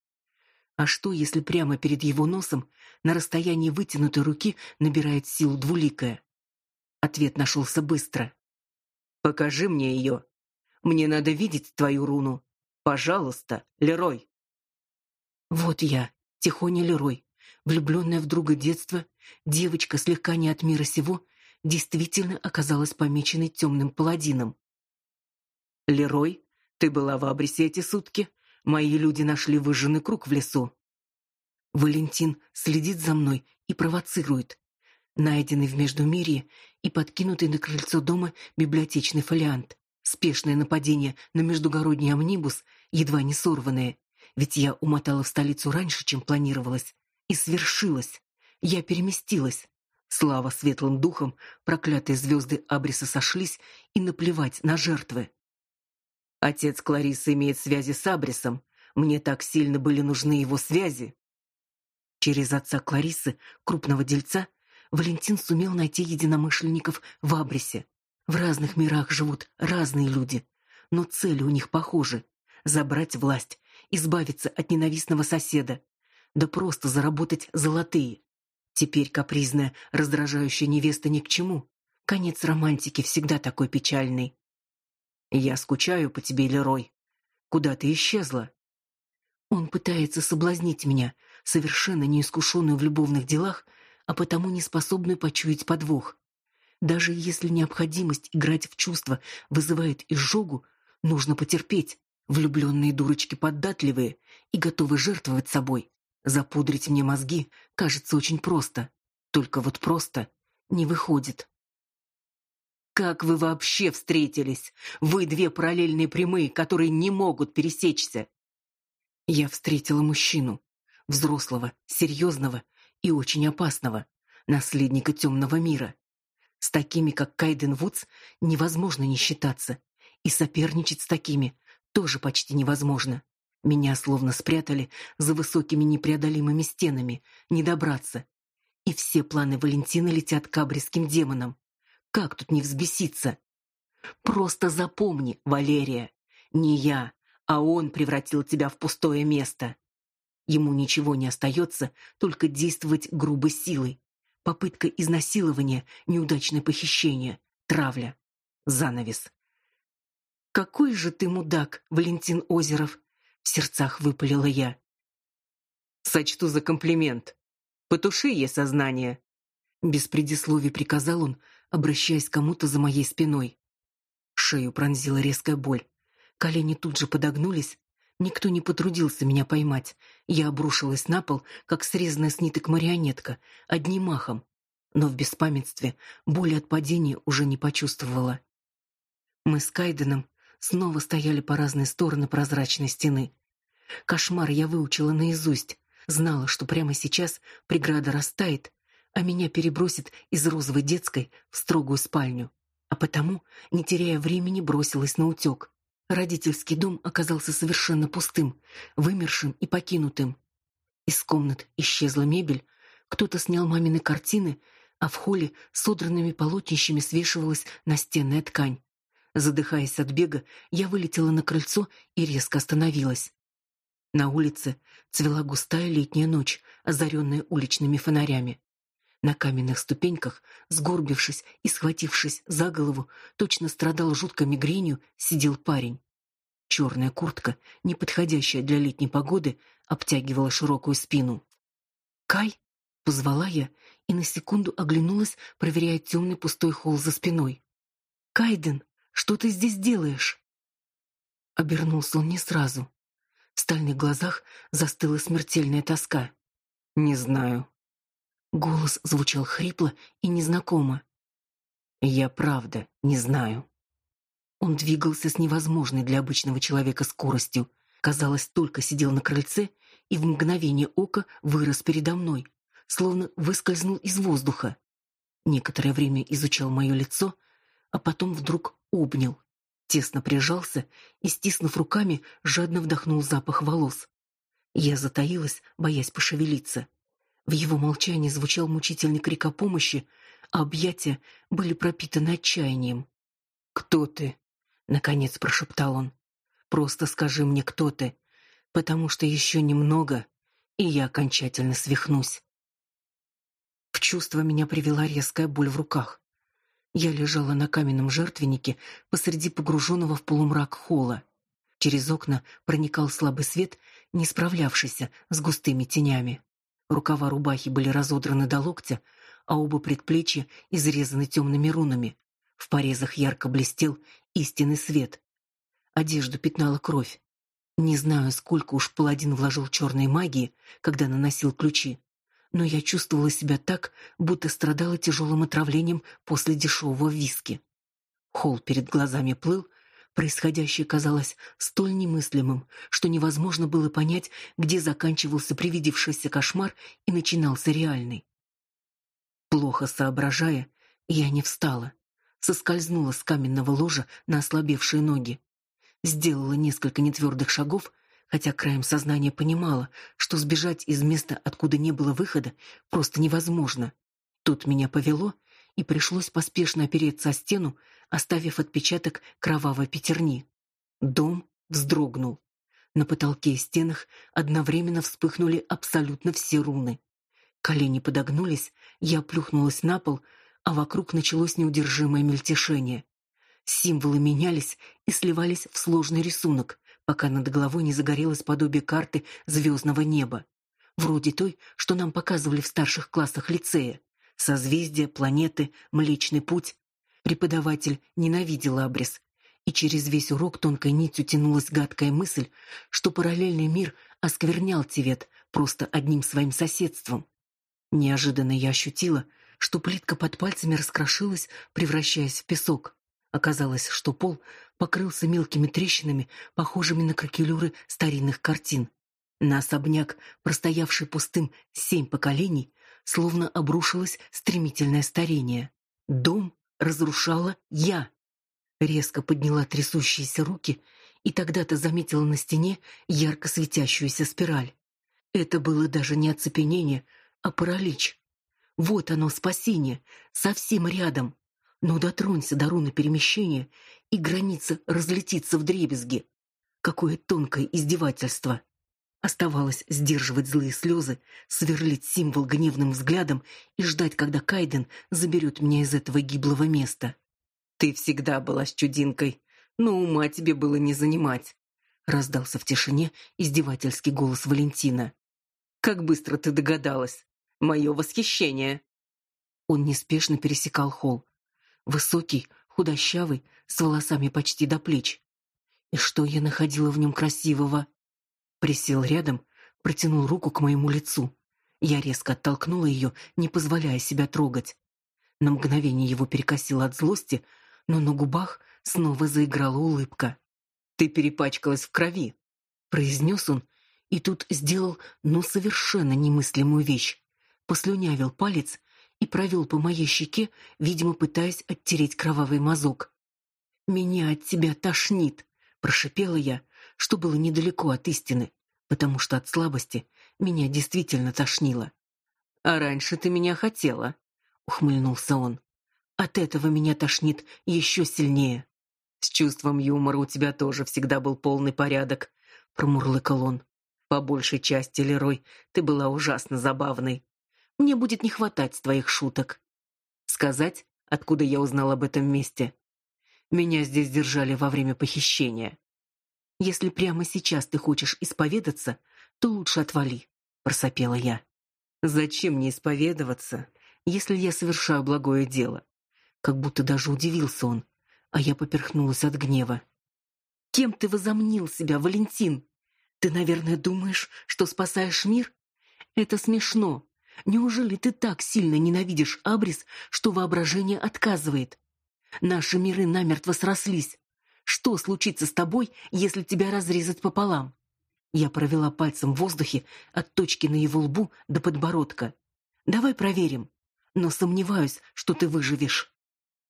А что, если прямо перед его носом, на расстоянии вытянутой руки, набирает силу двуликая? Ответ нашелся быстро. «Покажи мне ее. Мне надо видеть твою руну. Пожалуйста, Лерой». Вот я, Тихоня Лерой, влюбленная в друга детства, девочка слегка не от мира сего, действительно оказалась помеченной темным паладином. Лерой, ты была в Абрисе эти сутки? Мои люди нашли выжженный круг в лесу. Валентин следит за мной и провоцирует. Найденный в Междумирье и подкинутый на крыльцо дома библиотечный фолиант. Спешное нападение на междугородний амнибус, едва не сорванное. Ведь я умотала в столицу раньше, чем планировалось. И свершилось. Я переместилась. Слава светлым духам, проклятые звезды Абриса сошлись, и наплевать на жертвы. Отец Кларисы имеет связи с Абрисом. Мне так сильно были нужны его связи. Через отца Кларисы, крупного дельца, Валентин сумел найти единомышленников в Абрисе. В разных мирах живут разные люди, но цели у них похожи: забрать власть, избавиться от ненавистного соседа, да просто заработать золотые. Теперь капризная, раздражающая невеста ни к чему. Конец романтики всегда такой печальный. Я скучаю по тебе, Лерой. Куда ты исчезла? Он пытается соблазнить меня, совершенно неискушенную в любовных делах, а потому не способную почуять подвох. Даже если необходимость играть в чувства вызывает изжогу, нужно потерпеть. Влюбленные дурочки податливые и готовы жертвовать собой. Запудрить мне мозги кажется очень просто. Только вот просто не выходит. Как вы вообще встретились? Вы две параллельные прямые, которые не могут пересечься. Я встретила мужчину, взрослого, серьезного и очень опасного, наследника темного мира. С такими, как Кайден Вудс, невозможно не считаться, и соперничать с такими тоже почти невозможно. Меня словно спрятали за высокими непреодолимыми стенами, не добраться. И все планы Валентины летят к абрисским демонам. Как тут не взбеситься? Просто запомни, Валерия, не я, а он превратил тебя в пустое место. Ему ничего не остается, только действовать грубой силой. Попытка изнасилования, неудачное похищение, травля, занавес. Какой же ты мудак, Валентин Озеров, в сердцах выпалила я. Сочту за комплимент. Потуши ей сознание. Без предисловий приказал он, обращаясь к кому-то за моей спиной. Шею пронзила резкая боль. Колени тут же подогнулись. Никто не потрудился меня поймать. Я обрушилась на пол, как срезанная с ниток марионетка, одним махом. Но в беспамятстве боли от падения уже не почувствовала. Мы с Кайденом снова стояли по разные стороны прозрачной стены. Кошмар я выучила наизусть, знала, что прямо сейчас преграда растает, а меня перебросит из розовой детской в строгую спальню. А потому, не теряя времени, бросилась на утек. Родительский дом оказался совершенно пустым, вымершим и покинутым. Из комнат исчезла мебель, кто-то снял мамины картины, а в холле содранными полотнищами свешивалась настенная ткань. Задыхаясь от бега, я вылетела на крыльцо и резко остановилась. На улице цвела густая летняя ночь, озаренная уличными фонарями. На каменных ступеньках, сгорбившись и схватившись за голову, точно страдал жуткой мигренью, сидел парень. Черная куртка, не подходящая для летней погоды, обтягивала широкую спину. "Кай", позвала я и на секунду оглянулась, проверяя темный пустой холл за спиной. "Кайден, что ты здесь делаешь?" Обернулся он не сразу. В стальных глазах застыла смертельная тоска. "Не знаю", Голос звучал хрипло и незнакомо. Я правда не знаю. Он двигался с невозможной для обычного человека скоростью. Казалось, только сидел на крыльце и в мгновение ока вырос передо мной, словно выскользнул из воздуха. Некоторое время изучал мое лицо, а потом вдруг обнял, тесно прижался и, стиснув руками, жадно вдохнул запах волос. Я затаилась, боясь пошевелиться. В его молчании звучал мучительный крик о помощи, а объятия были пропитаны отчаянием. "Кто ты?" наконец прошептал он. "Просто скажи мне, кто ты, потому что еще немного, и я окончательно свихнусь". В чувство меня привела резкая боль в руках. Я лежала на каменном жертвеннике посреди погруженного в полумрак холла. Через окна проникал слабый свет, не справлявшийся с густыми тенями. Рукава рубахи были разодраны до локтя, а оба предплечья изрезаны темными рунами. В порезах ярко блестел истинный свет. Одежду пятнала кровь. Не знаю, сколько уж паладин вложил черной магии, когда наносил ключи, но я чувствовала себя так, будто страдала тяжелым отравлением после дешевого виски. Холл перед глазами плыл, Происходящее казалось столь немыслимым, что невозможно было понять, где заканчивался привидевшийся кошмар и начинался реальный. Плохо соображая, я не встала, соскользнула с каменного ложа на ослабевшие ноги, сделала несколько нетвердых шагов, хотя краем сознания понимала, что сбежать из места, откуда не было выхода, просто невозможно. Тут меня повело, и пришлось поспешно опереться о стену, оставив отпечаток кровавой пятерни. Дом вздрогнул. На потолке и стенах одновременно вспыхнули абсолютно все руны. Колени подогнулись, я плюхнулась на пол, а вокруг началось неудержимое мельтешение. Символы менялись и сливались в сложный рисунок, пока над головой не загорелось подобие карты звездного неба, вроде той, что нам показывали в старших классах лицея созвездия, планеты, Млечный путь. Преподаватель ненавидел Абрис, и через весь урок тонкой нитью тянулась гадкая мысль, что параллельный мир осквернял Тивет просто одним своим соседством. Неожиданно я ощутила, что плитка под пальцами раскрошилась, превращаясь в песок. Оказалось, что пол покрылся мелкими трещинами, похожими на кракелюры старинных картин. На особняк, простоявший пустым семь поколений, словно обрушилось стремительное старение. Дом разрушала я. Резко подняла трясущиеся руки И тогда-то заметила на стене ярко светящуюся спираль. Это было даже не оцепенение, а паралич. Вот оно, спасение, совсем рядом. Но дотронься до руны перемещения, и граница разлетится вдребезги. Какое тонкое издевательство. Оставалось сдерживать злые слезы, сверлить символ гневным взглядом и ждать, когда Кайден заберет меня из этого гиблого места. Ты всегда была с чудинкой, но ума тебе было не занимать, раздался в тишине издевательский голос Валентина. Как быстро ты догадалась. Мое восхищение. Он неспешно пересекал холл. Высокий, худощавый, с волосами почти до плеч. И что я находила в нем красивого? Присел рядом, протянул руку к моему лицу. Я резко оттолкнула ее, не позволяя себя трогать. На мгновение его перекосило от злости, но на губах снова заиграла улыбка. Ты перепачкалась в крови, произнес он, и тут сделал ну совершенно немыслимую вещь. Послюнявил палец и провел по моей щеке, видимо, пытаясь оттереть кровавый мазок. Меня от тебя тошнит, прошипела я, что было недалеко от истины, потому что от слабости меня действительно тошнило. А раньше ты меня хотела, ухмыльнулся он. От этого меня тошнит еще сильнее. С чувством юмора у тебя тоже всегда был полный порядок, промурлыкал он. По большей части, Лерой, ты была ужасно забавной. Мне будет не хватать твоих шуток. Сказать, откуда я узнал об этом месте? Меня здесь держали во время похищения. Если прямо сейчас ты хочешь исповедаться, то лучше отвали, просопела я. Зачем мне исповедоваться, если я совершаю благое дело? Как будто даже удивился он, а я поперхнулась от гнева. Кем ты возомнил себя, Валентин? Ты, наверное, думаешь, что спасаешь мир? Это смешно. Неужели ты так сильно ненавидишь Абрис, что воображение отказывает? Наши миры намертво срослись. Что случится с тобой, если тебя разрезать пополам? Я провела пальцем в воздухе от точки на его лбу до подбородка. Давай проверим. Но сомневаюсь, что ты выживешь.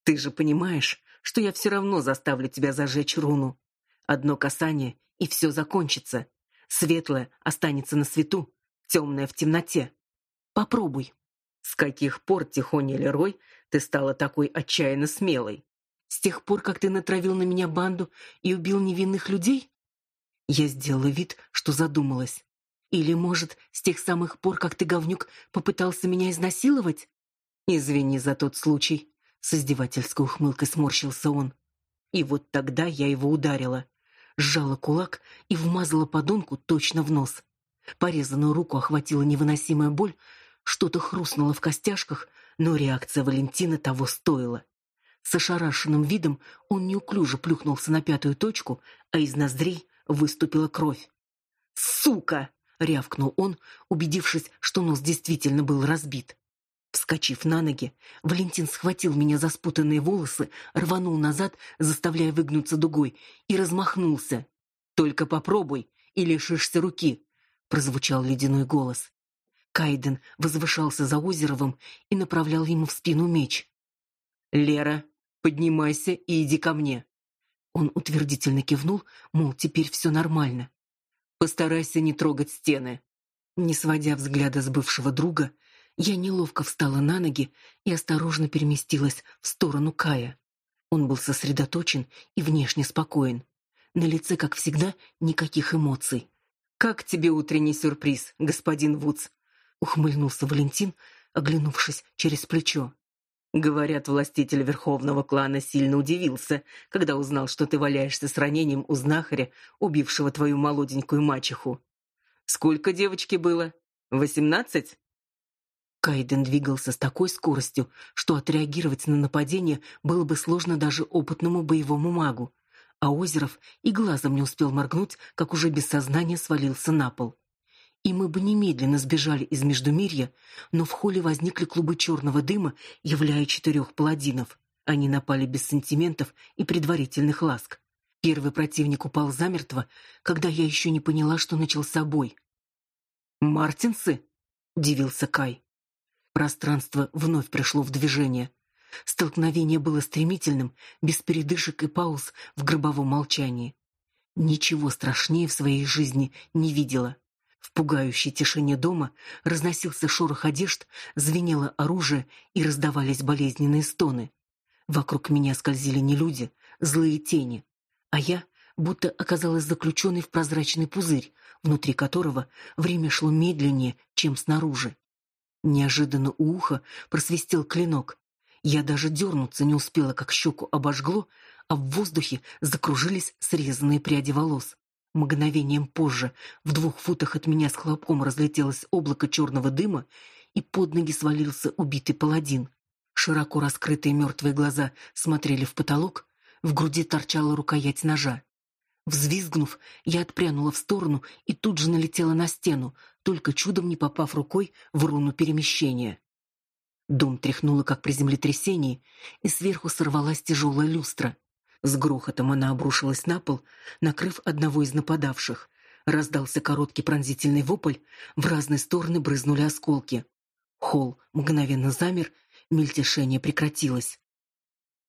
Ты же понимаешь, что я все равно заставлю тебя зажечь руну. Одно касание, и все закончится. Светлое останется на свету, темное в темноте. Попробуй. С каких пор, Тихоня Лерой, ты стала такой отчаянно смелой? С тех пор, как ты натравил на меня банду и убил невинных людей? Я сделала вид, что задумалась. Или, может, с тех самых пор, как ты, говнюк, попытался меня изнасиловать? Извини за тот случай, с издевательской ухмылкой сморщился он. И вот тогда я его ударила, сжала кулак и вмазала подонку точно в нос. Порезанную руку охватила невыносимая боль, что-то хрустнуло в костяшках, но реакция Валентина того стоила. С ошарашенным видом он неуклюже плюхнулся на пятую точку, а из ноздрей выступила кровь. «Сука!» — рявкнул он, убедившись, что нос действительно был разбит. Вскочив на ноги, Валентин схватил меня за спутанные волосы, рванул назад, заставляя выгнуться дугой, и размахнулся. «Только попробуй, и лишишься руки!» — прозвучал ледяной голос. Кайден возвышался за Озеровым и направлял ему в спину меч. «Лера, Поднимайся и иди ко мне. Он утвердительно кивнул, мол, теперь все нормально. Постарайся не трогать стены. Не сводя взгляда с бывшего друга, я неловко встала на ноги и осторожно переместилась в сторону Кая. Он был сосредоточен и внешне спокоен. На лице, как всегда, никаких эмоций. Как тебе утренний сюрприз, господин Вудс? Ухмыльнулся Валентин, оглянувшись через плечо. Говорят, властитель верховного клана сильно удивился, когда узнал, что ты валяешься с ранением у знахаря, убившего твою молоденькую мачеху. Сколько девочки было? Восемнадцать? Кайден двигался с такой скоростью, что отреагировать на нападение было бы сложно даже опытному боевому магу. А Озеров и глазом не успел моргнуть, как уже без сознания свалился на пол и мы бы немедленно сбежали из Междумирья, но в холле возникли клубы черного дыма, являя четырех паладинов. Они напали без сантиментов и предварительных ласк. Первый противник упал замертво, когда я еще не поняла, что начался бой. «Мартинсы?» — удивился Кай. Пространство вновь пришло в движение. Столкновение было стремительным, без передышек и пауз в гробовом молчании. Ничего страшнее в своей жизни не видела. В пугающей тишине дома разносился шорох одежд, звенело оружие и раздавались болезненные стоны. Вокруг меня скользили не люди, злые тени, а я будто оказалась заключенной в прозрачный пузырь, внутри которого время шло медленнее, чем снаружи. Неожиданно у уха просвистел клинок. Я даже дернуться не успела, как щеку обожгло, а в воздухе закружились срезанные пряди волос. Мгновением позже в двух футах от меня с хлопком разлетелось облако черного дыма, и под ноги свалился убитый паладин. Широко раскрытые мертвые глаза смотрели в потолок, в груди торчала рукоять ножа. Взвизгнув, я отпрянула в сторону и тут же налетела на стену, только чудом не попав рукой в руну перемещения. Дом тряхнуло, как при землетрясении, и сверху сорвалась тяжелая люстра. С грохотом она обрушилась на пол, накрыв одного из нападавших. Раздался короткий пронзительный вопль, в разные стороны брызнули осколки. Холл мгновенно замер, мельтешение прекратилось.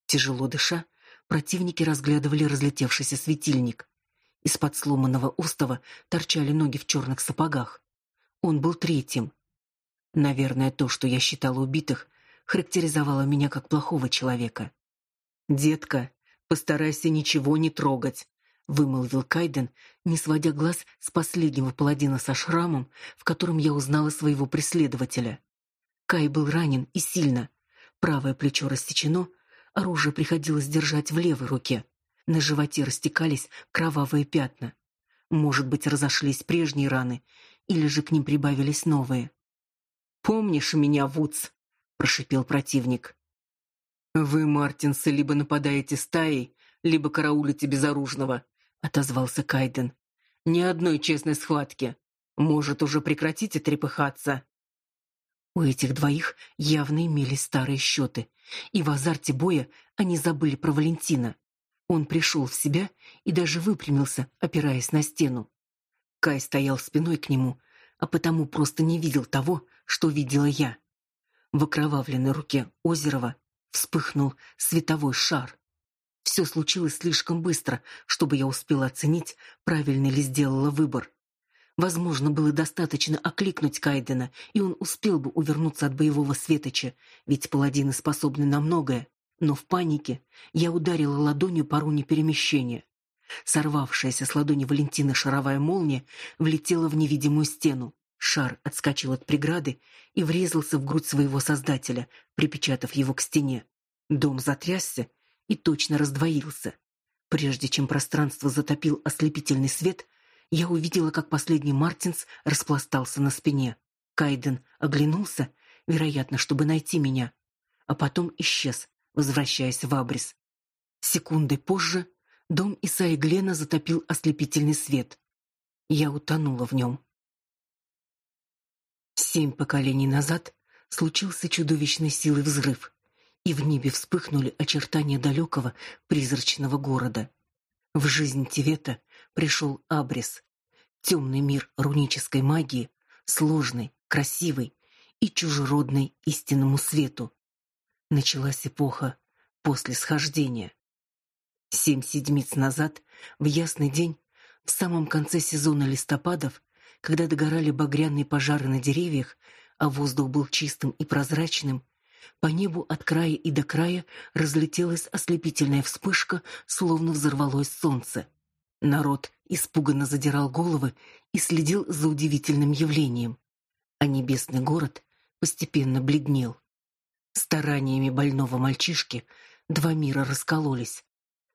Тяжело дыша, противники разглядывали разлетевшийся светильник. Из-под сломанного остова торчали ноги в черных сапогах. Он был третьим. Наверное, то, что я считала убитых, характеризовало меня как плохого человека. «Детка, постарайся ничего не трогать», — вымолвил Кайден, не сводя глаз с последнего паладина со шрамом, в котором я узнала своего преследователя. Кай был ранен и сильно. Правое плечо рассечено, оружие приходилось держать в левой руке. На животе растекались кровавые пятна. Может быть, разошлись прежние раны, или же к ним прибавились новые. «Помнишь меня, Вудс?» — прошипел противник. «Вы, мартинсы, либо нападаете стаей, либо караулите безоружного», — отозвался Кайден. «Ни одной честной схватки. Может, уже прекратите трепыхаться?» У этих двоих явно имелись старые счеты, и в азарте боя они забыли про Валентина. Он пришел в себя и даже выпрямился, опираясь на стену. Кай стоял спиной к нему, а потому просто не видел того, что видела я. В окровавленной руке Озерова вспыхнул световой шар. Все случилось слишком быстро, чтобы я успела оценить, правильно ли сделала выбор. Возможно, было достаточно окликнуть Кайдена, и он успел бы увернуться от боевого светоча, ведь паладины способны на многое. Но в панике я ударила ладонью по руне перемещения. Сорвавшаяся с ладони Валентины шаровая молния влетела в невидимую стену. Шар отскочил от преграды и врезался в грудь своего создателя, припечатав его к стене. Дом затрясся и точно раздвоился. Прежде чем пространство затопил ослепительный свет, я увидела, как последний Мартинс распластался на спине. Кайден оглянулся, вероятно, чтобы найти меня, а потом исчез, возвращаясь в Абрис. Секунды позже дом Исаи Глена затопил ослепительный свет. Я утонула в нем. Семь поколений назад случился чудовищной силы взрыв, и в небе вспыхнули очертания далекого призрачного города. В жизнь Тивета пришел Абрис, темный мир рунической магии, сложный, красивый и чужеродный истинному свету. Началась эпоха после схождения. Семь седмиц назад, в ясный день, в самом конце сезона листопадов, когда догорали багряные пожары на деревьях, а воздух был чистым и прозрачным, по небу от края и до края разлетелась ослепительная вспышка, словно взорвалось солнце. Народ испуганно задирал головы и следил за удивительным явлением. А небесный город постепенно бледнел. Стараниями больного мальчишки два мира раскололись.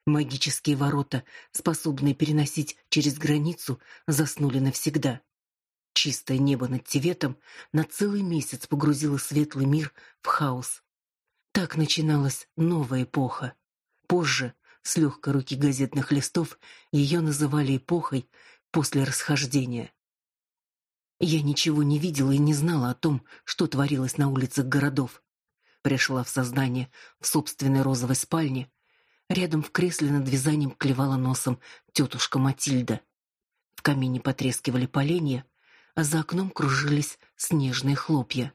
Магические ворота, способные переносить через границу, заснули навсегда. Чистое небо над Тиветом на целый месяц погрузило светлый мир в хаос. Так начиналась новая эпоха. Позже, с легкой руки газетных листов, ее называли эпохой после расхождения. Я ничего не видела и не знала о том, что творилось на улицах городов. Пришла в сознание в собственной розовой спальне. Рядом в кресле над вязанием клевала носом тетушка Матильда. В камине потрескивали поленья, а за окном кружились снежные хлопья.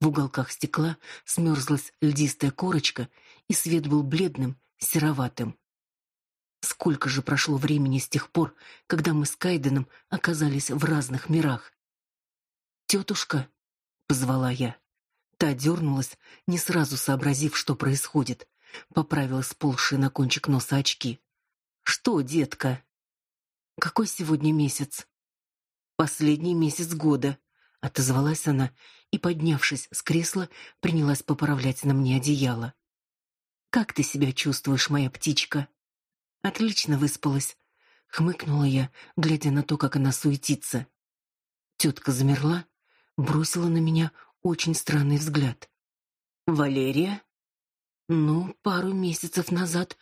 В уголках стекла смерзлась льдистая корочка, и свет был бледным, сероватым. Сколько же прошло времени с тех пор, когда мы с Кайденом оказались в разных мирах? «Тетушка!» — позвала я. Та дернулась, не сразу сообразив, что происходит. Поправила сползшие на кончик носа очки. «Что, детка?» «Какой сегодня месяц?» «Последний месяц года», — отозвалась она и, поднявшись с кресла, принялась поправлять на мне одеяло. «Как ты себя чувствуешь, моя птичка?» «Отлично выспалась», — хмыкнула я, глядя на то, как она суетится. Тетка замерла, бросила на меня очень странный взгляд. Валерия? Ну, пару месяцев назад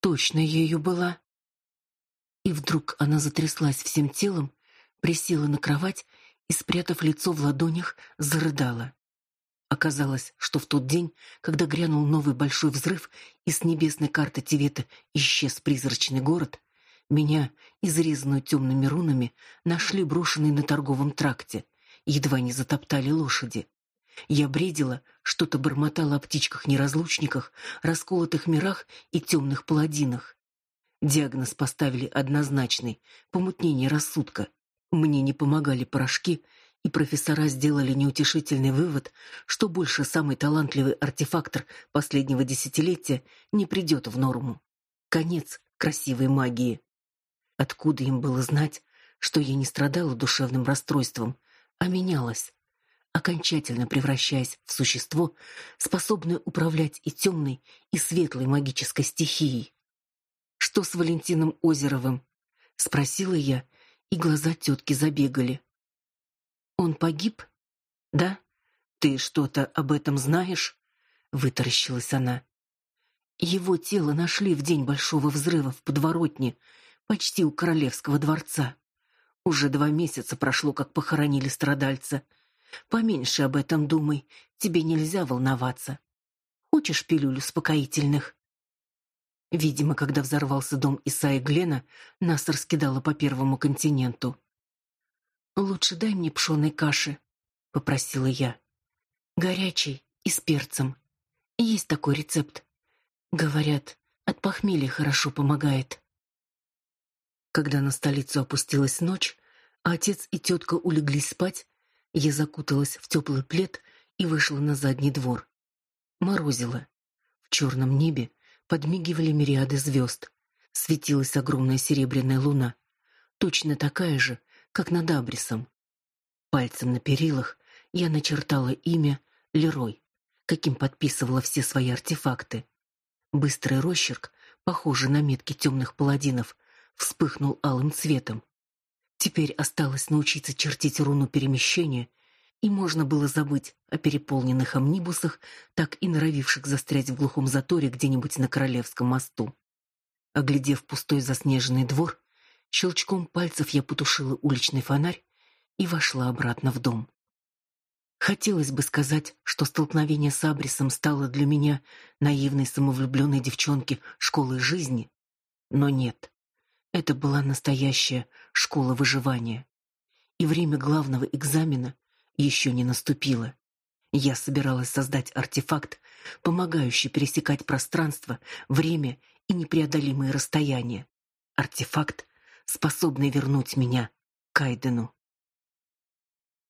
точно ею была. И вдруг она затряслась всем телом, присела на кровать и, спрятав лицо в ладонях, зарыдала. Оказалось, что в тот день, когда грянул новый большой взрыв и с небесной карты Тивета исчез призрачный город, меня, изрезанную темными рунами, нашли брошенной на торговом тракте, едва не затоптали лошади. Я бредила, что-то бормотала о птичках-неразлучниках, расколотых мирах и темных паладинах. Диагноз поставили однозначный — помутнение рассудка. Мне не помогали порошки, и профессора сделали неутешительный вывод, что больше самый талантливый артефактор последнего десятилетия не придет в норму. Конец красивой магии. Откуда им было знать, что я не страдала душевным расстройством, а менялась, окончательно превращаясь в существо, способное управлять и темной, и светлой магической стихией. «Что с Валентином Озеровым?» — спросила я, и глаза тетки забегали. «Он погиб?» «Да? Ты что-то об этом знаешь?» — вытаращилась она. Его тело нашли в день большого взрыва в подворотне, почти у королевского дворца. Уже два месяца прошло, как похоронили страдальца. Поменьше об этом думай, тебе нельзя волноваться. Хочешь пилюлю успокоительных? Видимо, когда взорвался дом Исаи Глена, нас раскидало по первому континенту. Лучше дай мне пшеной каши, попросила я. Горячей и с перцем. Есть такой рецепт. Говорят, от похмелья хорошо помогает. Когда на столицу опустилась ночь, а отец и тетка улеглись спать, я закуталась в теплый плед и вышла на задний двор. Морозило. В черном небе подмигивали мириады звезд. Светилась огромная серебряная луна, точно такая же, как над Абрисом. Пальцем на перилах я начертала имя Лерой, каким подписывала все свои артефакты. Быстрый росчерк, похожий на метки темных паладинов, вспыхнул алым цветом. Теперь осталось научиться чертить руну перемещения, и можно было забыть о переполненных амнибусах, так и норовивших застрять в глухом заторе где-нибудь на Королевском мосту. Оглядев пустой заснеженный двор, щелчком пальцев я потушила уличный фонарь и вошла обратно в дом. Хотелось бы сказать, что столкновение с Абрисом стало для меня наивной самовлюбленной девчонки школой жизни, но нет. Это была настоящая школа выживания. И время главного экзамена еще не наступило. Я собиралась создать артефакт, помогающий пересекать пространство, время и непреодолимые расстояния. Артефакт, способный вернуть меня к Кайдену.